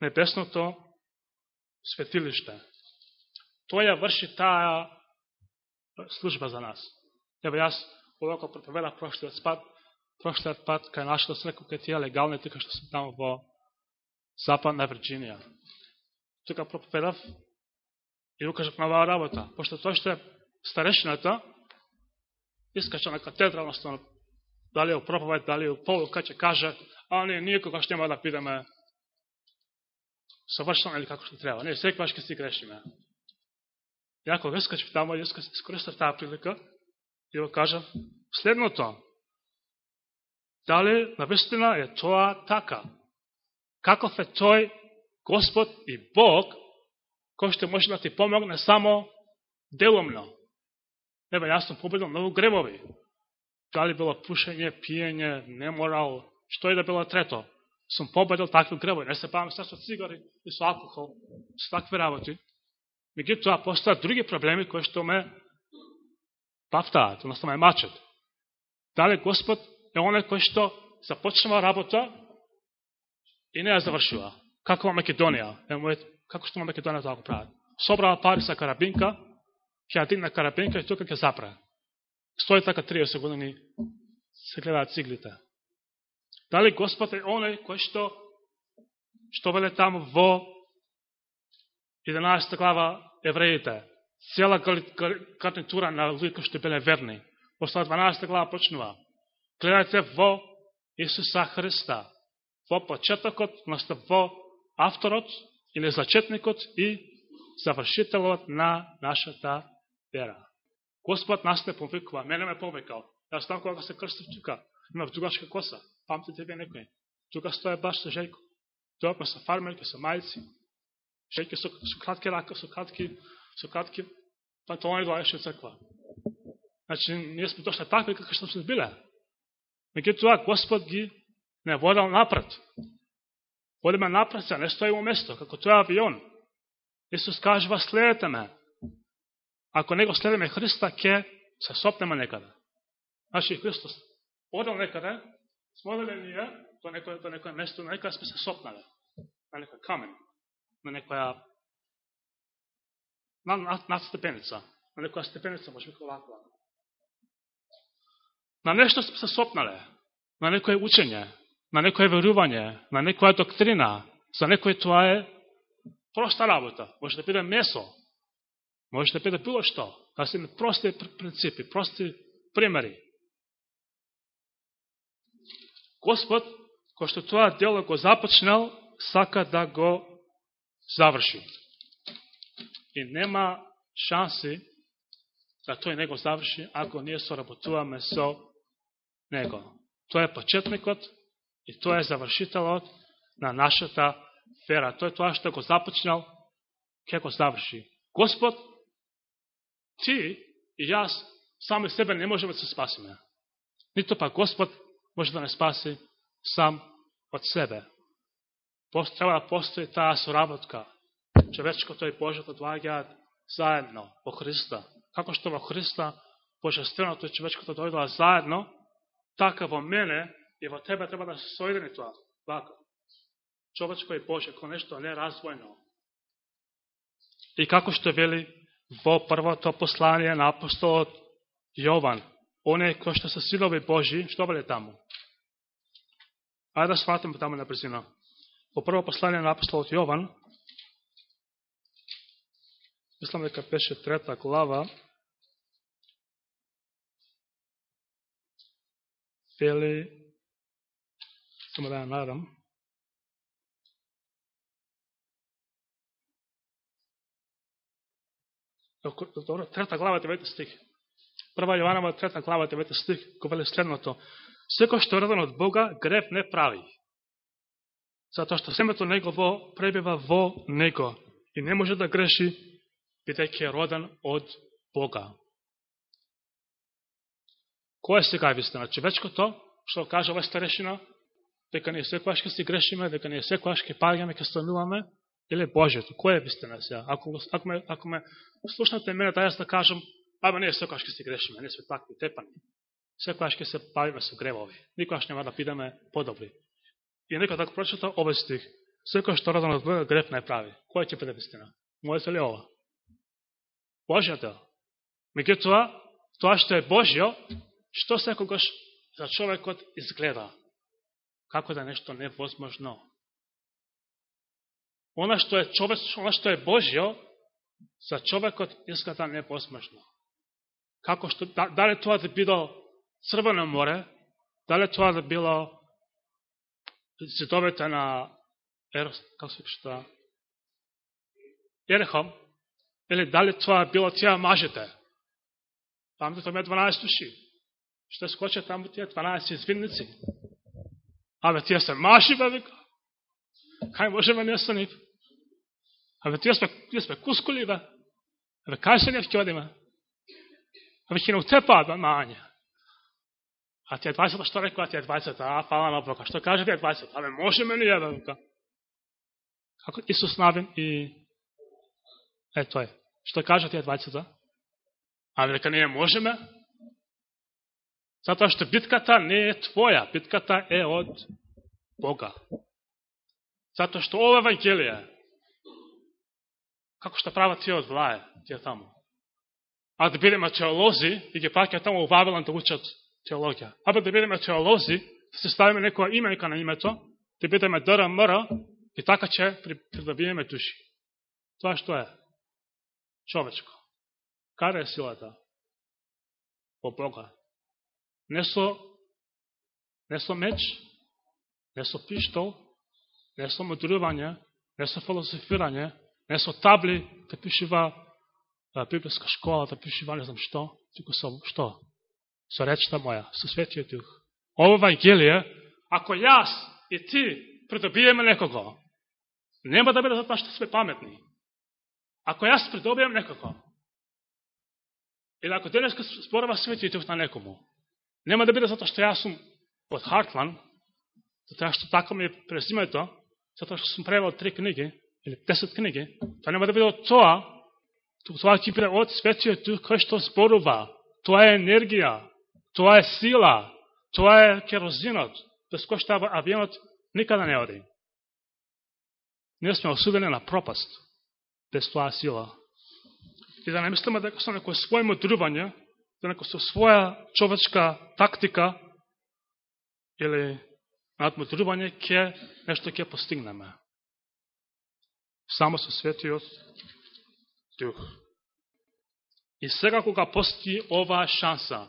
небесното светилиште. Тој ја врши таа служба за нас. Ево јас овако проповедав прошлиот пат, прошлиот пат кај нашата црква кај тие легални тука што се таму во Западна Вирджинија. Тука проповедав и укажав на оваа работа, пошто тоа што е старешината, искача на катедра, односно дали е проповед, дали е полука, ќе каже, а не, ние кога што нема да пидеме совршено или како што треба. Не, секогаш ќе си грешиме. Јако Ја кога искачав таму, искористав таа прилика и го кажав следното. Дали навистина е тоа така? Каков е тој Господ и Бог, кој што може да ти помогне само деломно? Ева, јас сум победил многу гребови. Дали било пушење, пиење, неморал, што и да било трето. Сум победил такви гребови. Не се бавам со цигари и со алкохол, со такви работи. тоа постојат други проблеми кои што ме пафтаат, односно ме мачат. Дали Господ е оне кој што започнува работа и не ја завршува. Како во Македонија. Како што во Македонија тоа го прават. Собрава пари sa карабинка, ќе ја дигна карабинка и тука ќе запра. Стои така 30 години, се гледаат циглите. Дали Господ е оној кој што, што веле таму во 11 глава евреите, цела гарнитура на луѓе кои што биле верни. После 12 глава почнува. Гледајте во Исуса Христа, во почетокот, во авторот или зачетникот и завршителот на нашата вера. Господ нас не повикува, мене ме повикал. Јас там кога се крстив тука, имав дугашка коса. Памтите вие некој. Тука стоја баш со Жејко. Тоа па со фармерки, со мајци. Жејко со, со кратки рака, со кратки, со кратки панталони доајаше црква. Значи, ние сме точно такви како што сме биле. тоа, Господ ги не водал напред. Водиме напред се, не стоимо место, како тоа авион. Исус кажува, следете ме. Ако не го следиме Христа, ке се сопнеме некаде. Значи Христос одел некаде, смолеле ние до некој, до некој место, на некој сме се сопнале, на некој камен, на некоја на, на, на степеница, на некоја степеница, може би оваква. На нешто се сопнале, на некој учење, на некој верување, на некоја доктрина, за некој тоа е проста работа, може да биде месо, може да биде било што, да се прости принципи, прости примери. Господ, кој што тоа дело го започнал, сака да го заврши. И нема шанси да тој не го заврши, ако ние соработуваме со него. Тој е почетникот и тој е завршителот на нашата вера. Тој тоа што го започнал, ке го заврши. Господ, ти и јас сами себе не можеме да се спасиме. Нито па Господ може да не спаси сам од себе. Треба да постои таа соработка. Човечкото и Божето да доаѓаат заедно во Христа. Како што во Христа Божественото и човечкото да дојдоа заедно, така во мене и во тебе треба да се соедини тоа. Вака. Човечко и Боже, ко нешто не развојно. И како што вели во првото послание на апостолот Јован, оне кој што се силови Божи, што вели таму? Ајде да сватим таму на брзина. Во прво послание на апостолот Јован, мислам дека беше трета глава, пели, само да ја надам, трета глава, девете стих. Прва Јованова, трета глава, девете стих, го вели следното. Секој што роден од Бога, греб не прави. Затоа што семето негово пребива во него и не може да греши, бидејќи е роден од Бога. Која е сега вистина? Човечкото, значи, што кажа ова старешина, дека ние секојаш ќе си грешиме, дека ние секојаш ќе паѓаме, ќе стануваме, или Божието? Која е вистина сега? Ако, ако, ме, ако ме слушнате мене, да јас да кажам, Абе, ние секојаш ќе си грешиме, не сме такви тепани. Секојаш ќе се бавиме со гревови. Никојаш нема да бидеме подобри. И некој така прочита овој стих. Секој што роден од грев не прави. Кој ќе биде вистина? Мојте ли ова? Божјата. Меѓутоа, тоа што е Божјо, што секогаш за човекот изгледа како да нешто невозможно. Она што е човек, она што е Божјо, за човекот изгледа невозможно како што, да, дали тоа да било Црвено море, дали тоа да било зидовете на Ерос, како се што Ерехом, Еле, дали тоа било тие мажите. Таму тоа ме 12 души. Што скочат таму тие 12 извинници. Абе, тие се маши, бе, вика. Кај можеме не со нив? Абе, тие сме, тие сме кускули, бе. Абе, кај се не ќе одиме? Абе ќе не утепаат, бе, мање. А тие 20 што рекоа тие 20 а фала на Бога. Што каже тие 20? Абе можеме ли бе, да Како Исус Навин и е тој. Што кажат ја двајцата? А дека не можеме? Затоа што битката не е твоја, битката е од Бога. Затоа што ова Евангелие, како што прават тие од влаje, тие таму, а да бидеме теолози и ги пакеат таму у Вавилан да учат теологија. А да бидеме теолози, да се ставиме некоја именка на името, да бидеме ДРМР и така че придобиеме души. Тоа што е? Човечко. Каде е силата? Во Бога. Не со, не со меч, не со пиштол, не со мудрување, не со философирање, не со табли, да пишува библиска школа да пишува не знам што, туку со што? Со речта моја, со светиот дух. Ово Евангелие, ако јас и ти придобиеме некого, нема да биде затоа што сме паметни. Ако јас придобијам некако, или ако денеска спорава светиот дух на некому, нема да биде затоа што јас сум од Хартлан, затоа што така ми е презимето, затоа што сум превел три книги, или 10 книги, тоа нема да биде од тоа, тоа ќе биде од светиот дух кој што спорува. Тоа е енергија, тоа е сила, тоа е керозинот, без кој што авионот никада не оди. Ние сме осудени на пропаст без тоа сила. И да не мислиме дека со некој свој мудрување, да дека со своја човечка тактика или надмудрување ќе нешто ќе постигнеме само со светиот дух. И сега кога постои оваа шанса,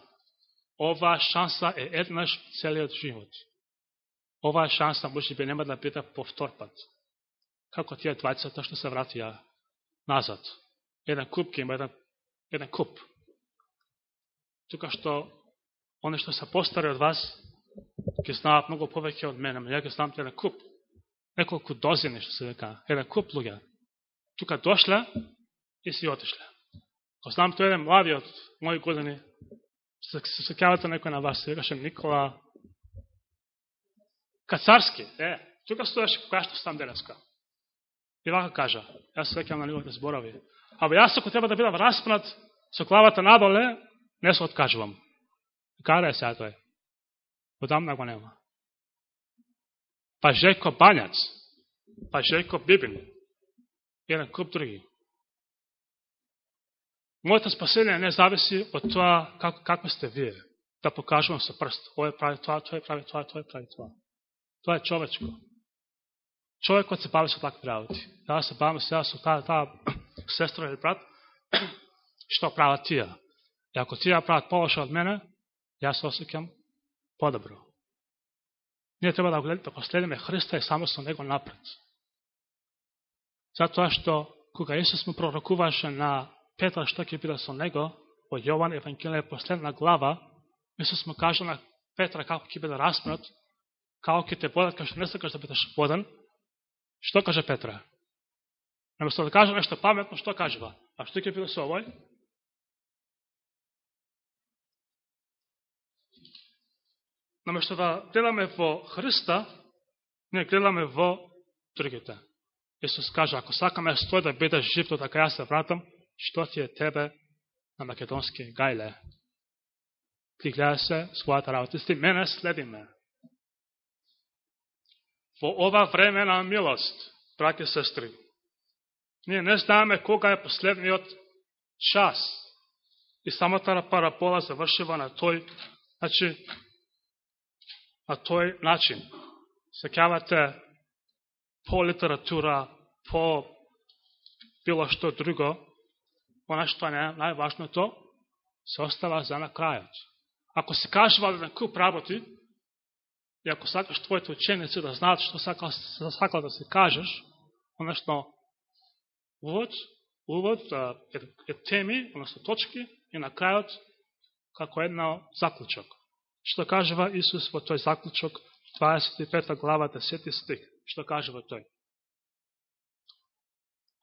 оваа шанса е еднаш целиот живот. Оваа шанса може би нема да биде повтор пат. Како тие двајцата што се вратија назад. Еден куп ќе има еден, еден куп. Тука што оне што се постари од вас, ќе знаат многу повеќе од мене, ја ќе знам еден куп неколку дозини, што се века, еден куп луѓе. Тука дошле и си отишле. Ко знам тој еден млади од моји години, се секјавате некој на вас, се векаше Никола Кацарски, е, тука стоеше која што сам денеска. И вака кажа, јас се векјам на неговите зборови. Абе јас ако треба да бидам распнат со клавата надоле, не се откажувам. Кара е сега тој? Одамна го нема па Жеко Банјац, па Жеко Бибин, еден куп други. Моето спасение не зависи од тоа как, како сте вие, да покажувам со прст. Ој прави тоа, тој прави тоа, тој прави тоа. Тоа е човечко. Човекот се бави со такви работи. Да се бавам сега со таа, таа сестра или брат, што прават тие. И ако тие прават полоша од мене, јас се осекам подобро. Ние треба да го да следиме Христа и само со Него напред. Затоа што, кога Исус му пророкуваше на Петра што ќе биде со Него, во Јован Евангелие последна глава, Исус му кажа на Петра како ќе биде распнат, како ќе те бодат, како што не сакаш да бидеш боден, што каже Петра? Наместо да каже нешто паметно, што кажува? А што ќе биде со овој? наместо да гледаме во Христа, не гледаме во другите. Исус кажа, ако сакаме стој да бидеш жив, то така јас се вратам, што ти е тебе на македонски гајле? Ти гледа се својата работа. Ти мене следиме. Во ова време на милост, браке сестри, ние не знаеме кога е последниот час. И самата парапола завршива на тој, значи, на тој начин. Секјавате по литература, по било што друго, она што не најважното, се остава за на крајот. Ако се кажува да куп работи, и ако сакаш твоите ученици да знаат што сакал, сакал да се кажеш, она што увод, увод е, е теми, односно точки, и на крајот како една заклучок што кажува Исус во тој заклучок, 25 глава, 10 стих. Што кажува тој?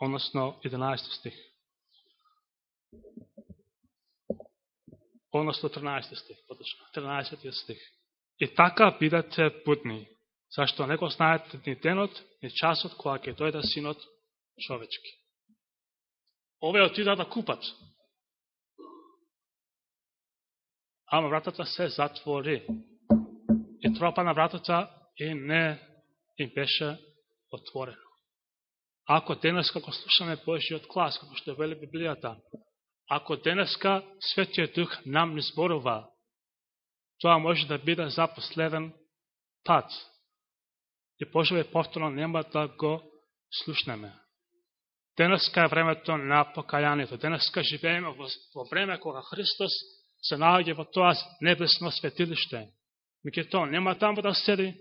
Односно, 11 стих. Односно, 13 стих, поточно, 13 стих. И така бидете путни, зашто не го знаете ни денот, ни часот, која ќе дојде синот човечки. Ове отида да купат. ама вратата се затвори. И тропа на вратата и не им беше отворено. Ако денес, како слушаме Божиот клас, како што вели Библијата, ако денеска Светиот Дух нам не зборува, тоа може да биде за последен пат. И поживе повторно нема да го слушнеме. Денеска е времето на покајанието. Денеска живееме во време кога Христос се наоѓа во тоа небесно светилиште. тоа нема таму да седи,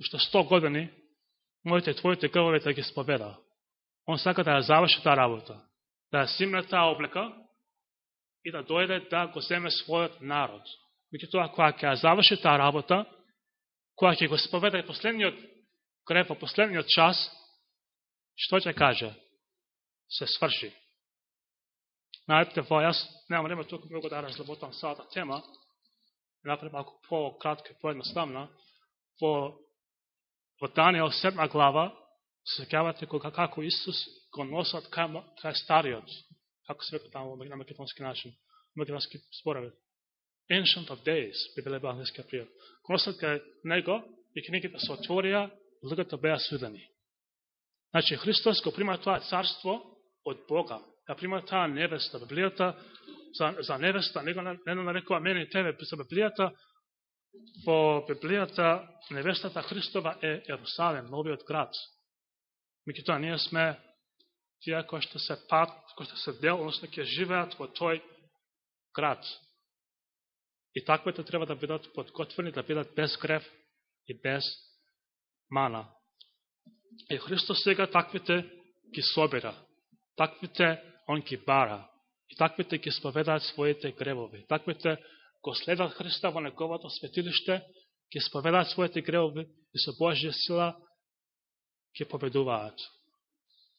уште 100 години, моите и твоите крвове да ги споведа. Он сака да ја заврши таа работа. да симне таа облека и да дојде да го земе својот народ меѓутоа која ќе заврши таа работа, која ќе го споведа последниот креп, последниот час, што ќе каже? Се сврши. Најдете во јас немам време толку многу да разработам саата тема, напред малку по-кратка и по-едноставна, во, во Данијал 7 глава, се кога како Исус го носат кај, кај стариот, како се века таму на македонски начин, македонски спорови. Ancient of Days, би биле англискиот пријат. Го носат кај него и книгите се отворија, луѓето беа судени. Значи, Христос го прима тоа царство од Бога, ја прима таа невеста. Библијата за, за невеста, него не нарекува мене и тебе, за Библијата, во Библијата невестата Христова е Ерусалем, новиот град. тоа ние сме тие кои што се пат, кои што се дел, односно ќе живеат во тој град. И таквите треба да бидат подготвени, да бидат без грев и без мана. И Христос сега таквите ги собира. Таквите он ги бара. И таквите ги споведаат своите гревови. Таквите го следат Христа во неговото светилиште, ги споведаат своите гревови и со Божја сила ги победуваат.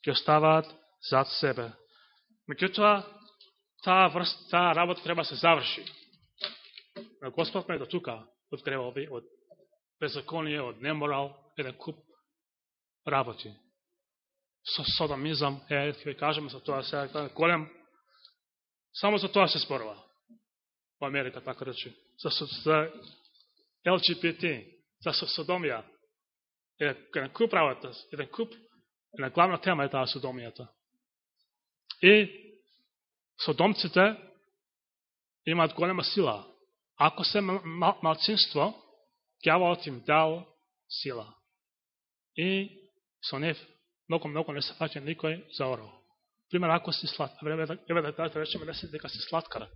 Ги оставаат зад себе. Меѓутоа, таа врст, таа работа треба да се заврши. Господ ме до тука, од гревови, од беззаконие, од неморал, еден да куп работи. Со содомизам, е, ќе ви кажеме за тоа сега, да голем Само за тоа се спорува во Америка, така речи. За, за LGBT, за содомија. Еден да куп работа, еден куп, една главна тема е таа содомијата. И содомците имаат голема сила. Ако се малцинство, дјаволот им дал сила. И со нев многу, многу не се фаќа никој за орол пример, ако си слад, време да, еве да, да, речеме не си дека си сладкара,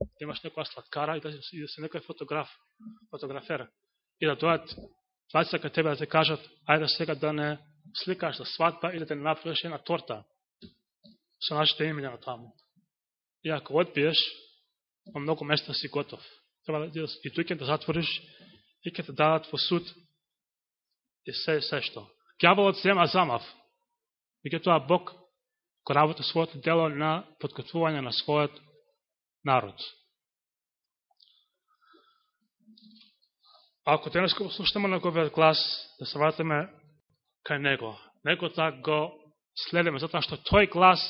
да имаш некоја сладкара и да, и да си некој фотограф, фотографер, и да дојат двајца кај тебе да те кажат, ајде сега да не сликаш за свадба или да не направиш една торта со нашите имења на таму. И ако одбиеш, во многу места си готов. Треба да и тој ќе да затвориш и ќе те дадат во суд и се, се што. Гјаволот зема замав. И тоа Бог го работа своето дело на подкотвување на својот народ. Ако денес го слушаме на говиот глас, да се вратиме кај него. Него так го следиме, затоа што тој глас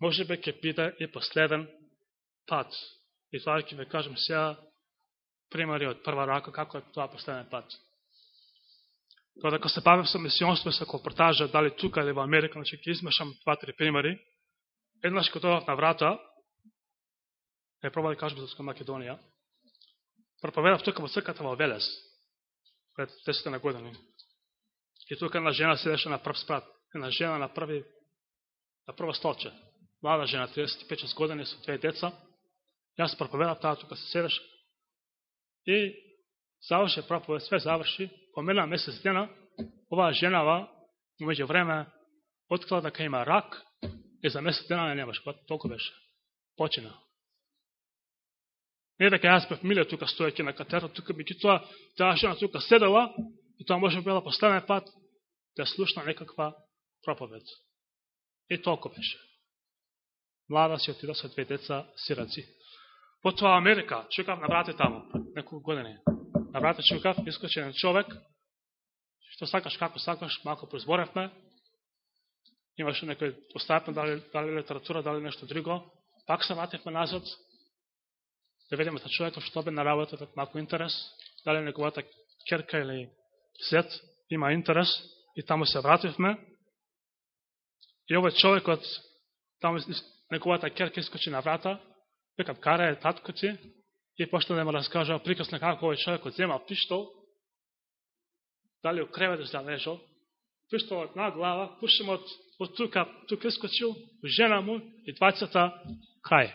може би ќе биде и последен пат. И тоа ќе ви кажем сега примери од прва рака, како е тоа последен пат. Тоа дека се бавев со мисионство се колпортажа, дали тука или во Америка, значи ќе измешам два-три примери. Еднаш кога тоа на врата, е проба да кажем за Македонија, проповедав тука во црката во Велес, пред 10 на години. И тука една жена седеше на прв спрат, една жена на први, на прва столче, млада жена, 35 години, со две деца. Јас проповедав таа тука се седеше. И заврши проповед, све заврши, помена месец дена, оваа женава, умеѓу време, открила дека има рак, и за месец дена не немаш, па толку беше. Почина. Не дека јас бев миле тука стојаќи на катера, тука би тоа, таа жена тука седела, и тоа може била последен пат да слушна некаква проповед. И толку беше. Млада си отида со две деца сираци. Потоа Америка, чекав на брате таму, неколку години. На брате Чукав, искочен човек, што сакаш како сакаш, малко прозборевме, имаше некој остатна, дали, дали литература, дали нешто друго, пак се вративме назад, да видиме та човекот што бе на работа, так малко интерес, дали неговата керка или сет има интерес, и таму се вративме, и овој човекот, таму неговата керка искочи на врата, викам, кара е татко ти, И пошто да скажува прикосна како овој човек зема пиштол, дали у кревет да лежал, пиштолот на глава, пушем од, од тука, тука искочил, жена му и двајцата крај.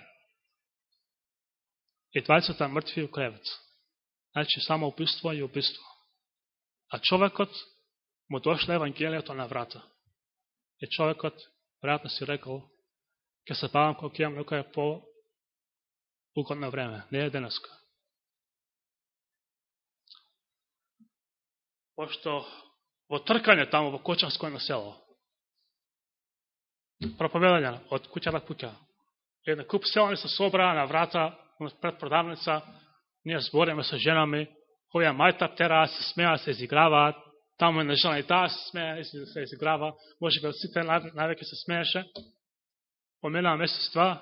И двајцата мртви у кревет. Значи, само убиство и убиство. А човекот му дошле Евангелието на врата. И човекот, вероятно си рекол, ќе се бавам кога имам некоја по угодно време. Не е денеска. Пошто во тркање таму во Кочанско на село, проповедање од куќа на куќа, една куп селани се собраа на врата пред продавница, ние збореме со женами, овие мајта птера се смеа, се изиграваат, таму е жена и таа се смеа, се изиграва, може би од сите навеки се смееше, помена месец два,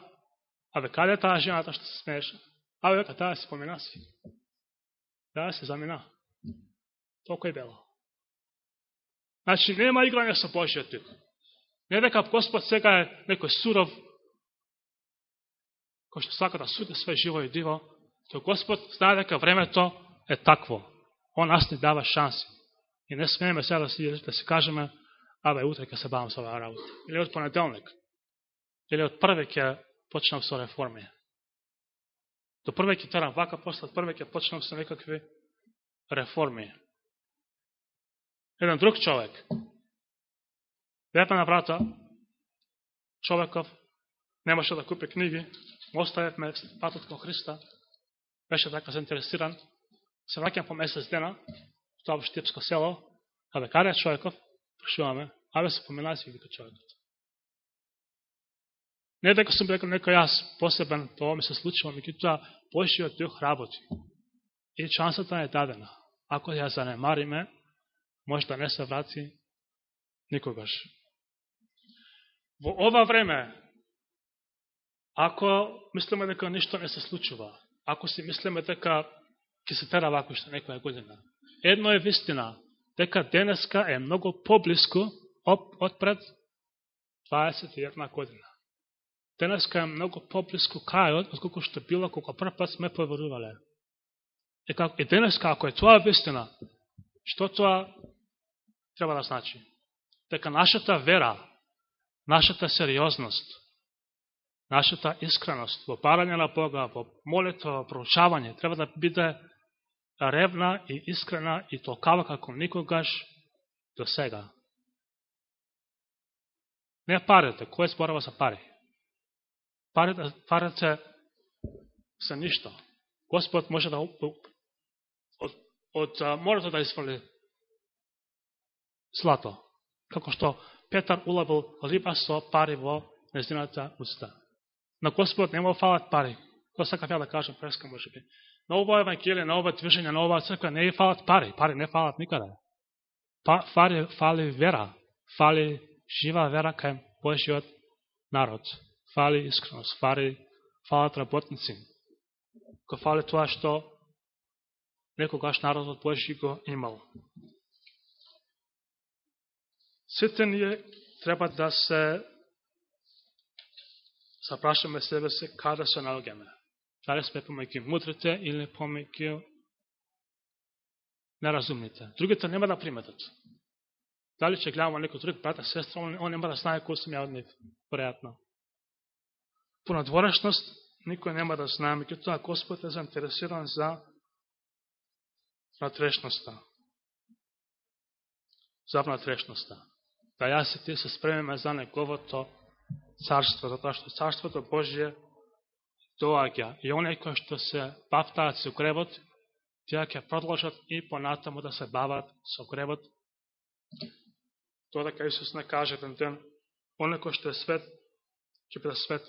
а бе каде таа жената што се смееше? А бе, таа се помена си. Таа се замена. Толку е бело. Значи, нема играње со Божиот тук. Не дека Господ сега е некој суров, кој што сака да суди све живо и диво, то Господ знае дека времето е такво. Он нас не дава шанси. И не смееме сега да си, да си кажеме, абе, утре ќе се бавам со оваа работа. Или од понеделник. Или од прве ќе почнав со реформи. До прве ќе терам вака, после прве ќе почнам со некакви реформи. Еден друг човек, Лепа на брата, човеков, немаше да купи книги, оставевме патот кон Христа, беше така заинтересиран, се враќам по месец дена, в тоа Штипско село, а да каре човеков, прошуваме, абе се помена си вика човекот. Не дека сум рекол некој јас посебен, тоа ми се случило, меѓутоа Божјиот дух работи. И шансата е дадена. Ако ја занемариме, може да не се врати никогаш. Во ова време, ако мислиме дека ништо не се случува, ако си мислиме дека ќе се тера вако што некоја година, едно е вистина, дека денеска е многу поблиско од пред 21 година. Денеска е многу поблиску кајот, отколку што било колко прв пат сме поверувале. И, како, и денеска, ако е тоа вистина, што тоа треба да значи? Дека нашата вера, нашата сериозност, нашата искреност во барање на Бога, во молитва, во проучавање, треба да биде ревна и искрена и толкава како никогаш до сега. Не парите, кој спорава за пари? Парата, парата се ништо. Господ може да од, од, морето да изфали злато. Како што Петар улавил риба со пари во незината уста. На Господ не му фалат пари. Тоа сакав ја да кажам преска, може би. На ова евангелие, на ова движење, на ова црква не фалат пари. Пари не фалат никаде. Па, фали, фали вера. Фали жива вера кај Божиот народ. Фали искреност. Фали, фалат работници. Ко фали тоа што некогаш народот Божи го имал. Сите ние треба да се запрашаме себе се каде се наоѓаме. Дали сме помеѓу мудрите или помеѓу неразумните. Другите нема да приметат. Дали ќе гледаме некој друг брат, сестра, он, он нема да знае кој сум ја од нив. Веројатно понадворешност никој нема да знае, меѓу тоа Господ е заинтересиран за натрешноста. За натрешноста да јас и ти се спремиме за неговото царство, затоа што царството Божие доаѓа. И оние кои што се бавтаат со гребот, тие ќе продолжат и понатаму да се бават со гребот. Тоа дека Исус не каже ден ден, оние кои што е свет, ќе биде свет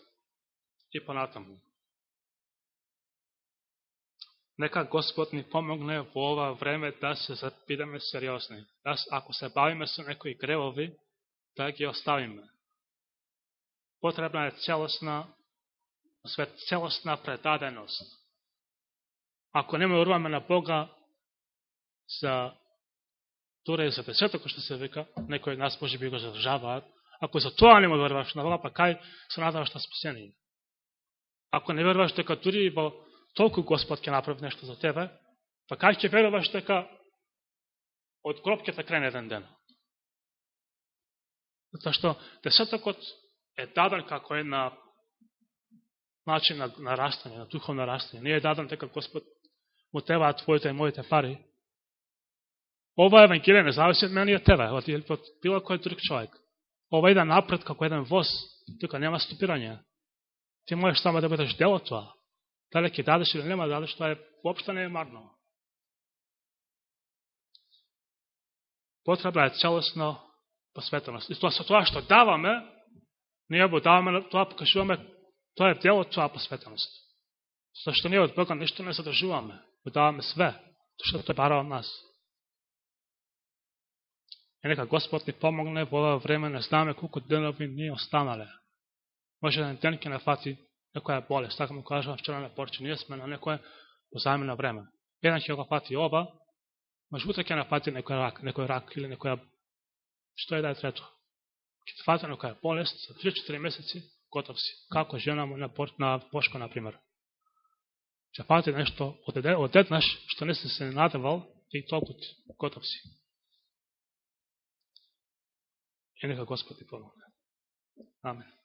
и понатаму. Нека Господ ни помогне во ова време да се запидаме сериозни. Да, ако се бавиме со некои гревови, да ги оставиме. Потребна е целосна, свет целосна предаденост. Ако не ме урваме на Бога за туре за десето, кој што се вика, некои нас може би го задржаваат, ако за тоа не ме веруваш на Бога, па кај се надаваш на спасение? Ако не веруваш дека дури во толку Господ ќе направи нешто за тебе, па кај ќе веруваш дека од гроб ќе крене еден ден? Затоа што десетокот е даден како една начин на нарастање, на духовно нарастање. Не е даден дека Господ му тева твоите и моите пари. Ова Евангелие не зависи од мене и од тебе, од било кој друг човек. ова иде напред како еден воз, тука нема стопирање. Ти можеш само да бидеш дел од тоа. Дали ќе дадеш или нема да дадеш, тоа е, воопшто не е марно. Потребна е целосно посветеност. И тоа со тоа што даваме, ние го даваме, тоа покажуваме, тоа е дел од тоа посветеност. Со што ние од Бога ништо не задржуваме, го даваме све, што тој бара од нас. Е нека Господ ни помогне во ова време, не знаме колку денови ни останале. Може да ден ќе нафати некоја болест. Така му кажам вчера на порче, ние сме на некоја позаемена време. Еден ќе го фати оба, може утре ќе нафати некој рак, некој рак или некоја што е да е трето. Ќе те фати некоја болест, за 3-4 месеци, готов си. Како жена му на, пор, на пошко, например. Ќе фати нешто одеднаш, што не се се надевал и толку готов си. И нека Господ ти помогне. Амен.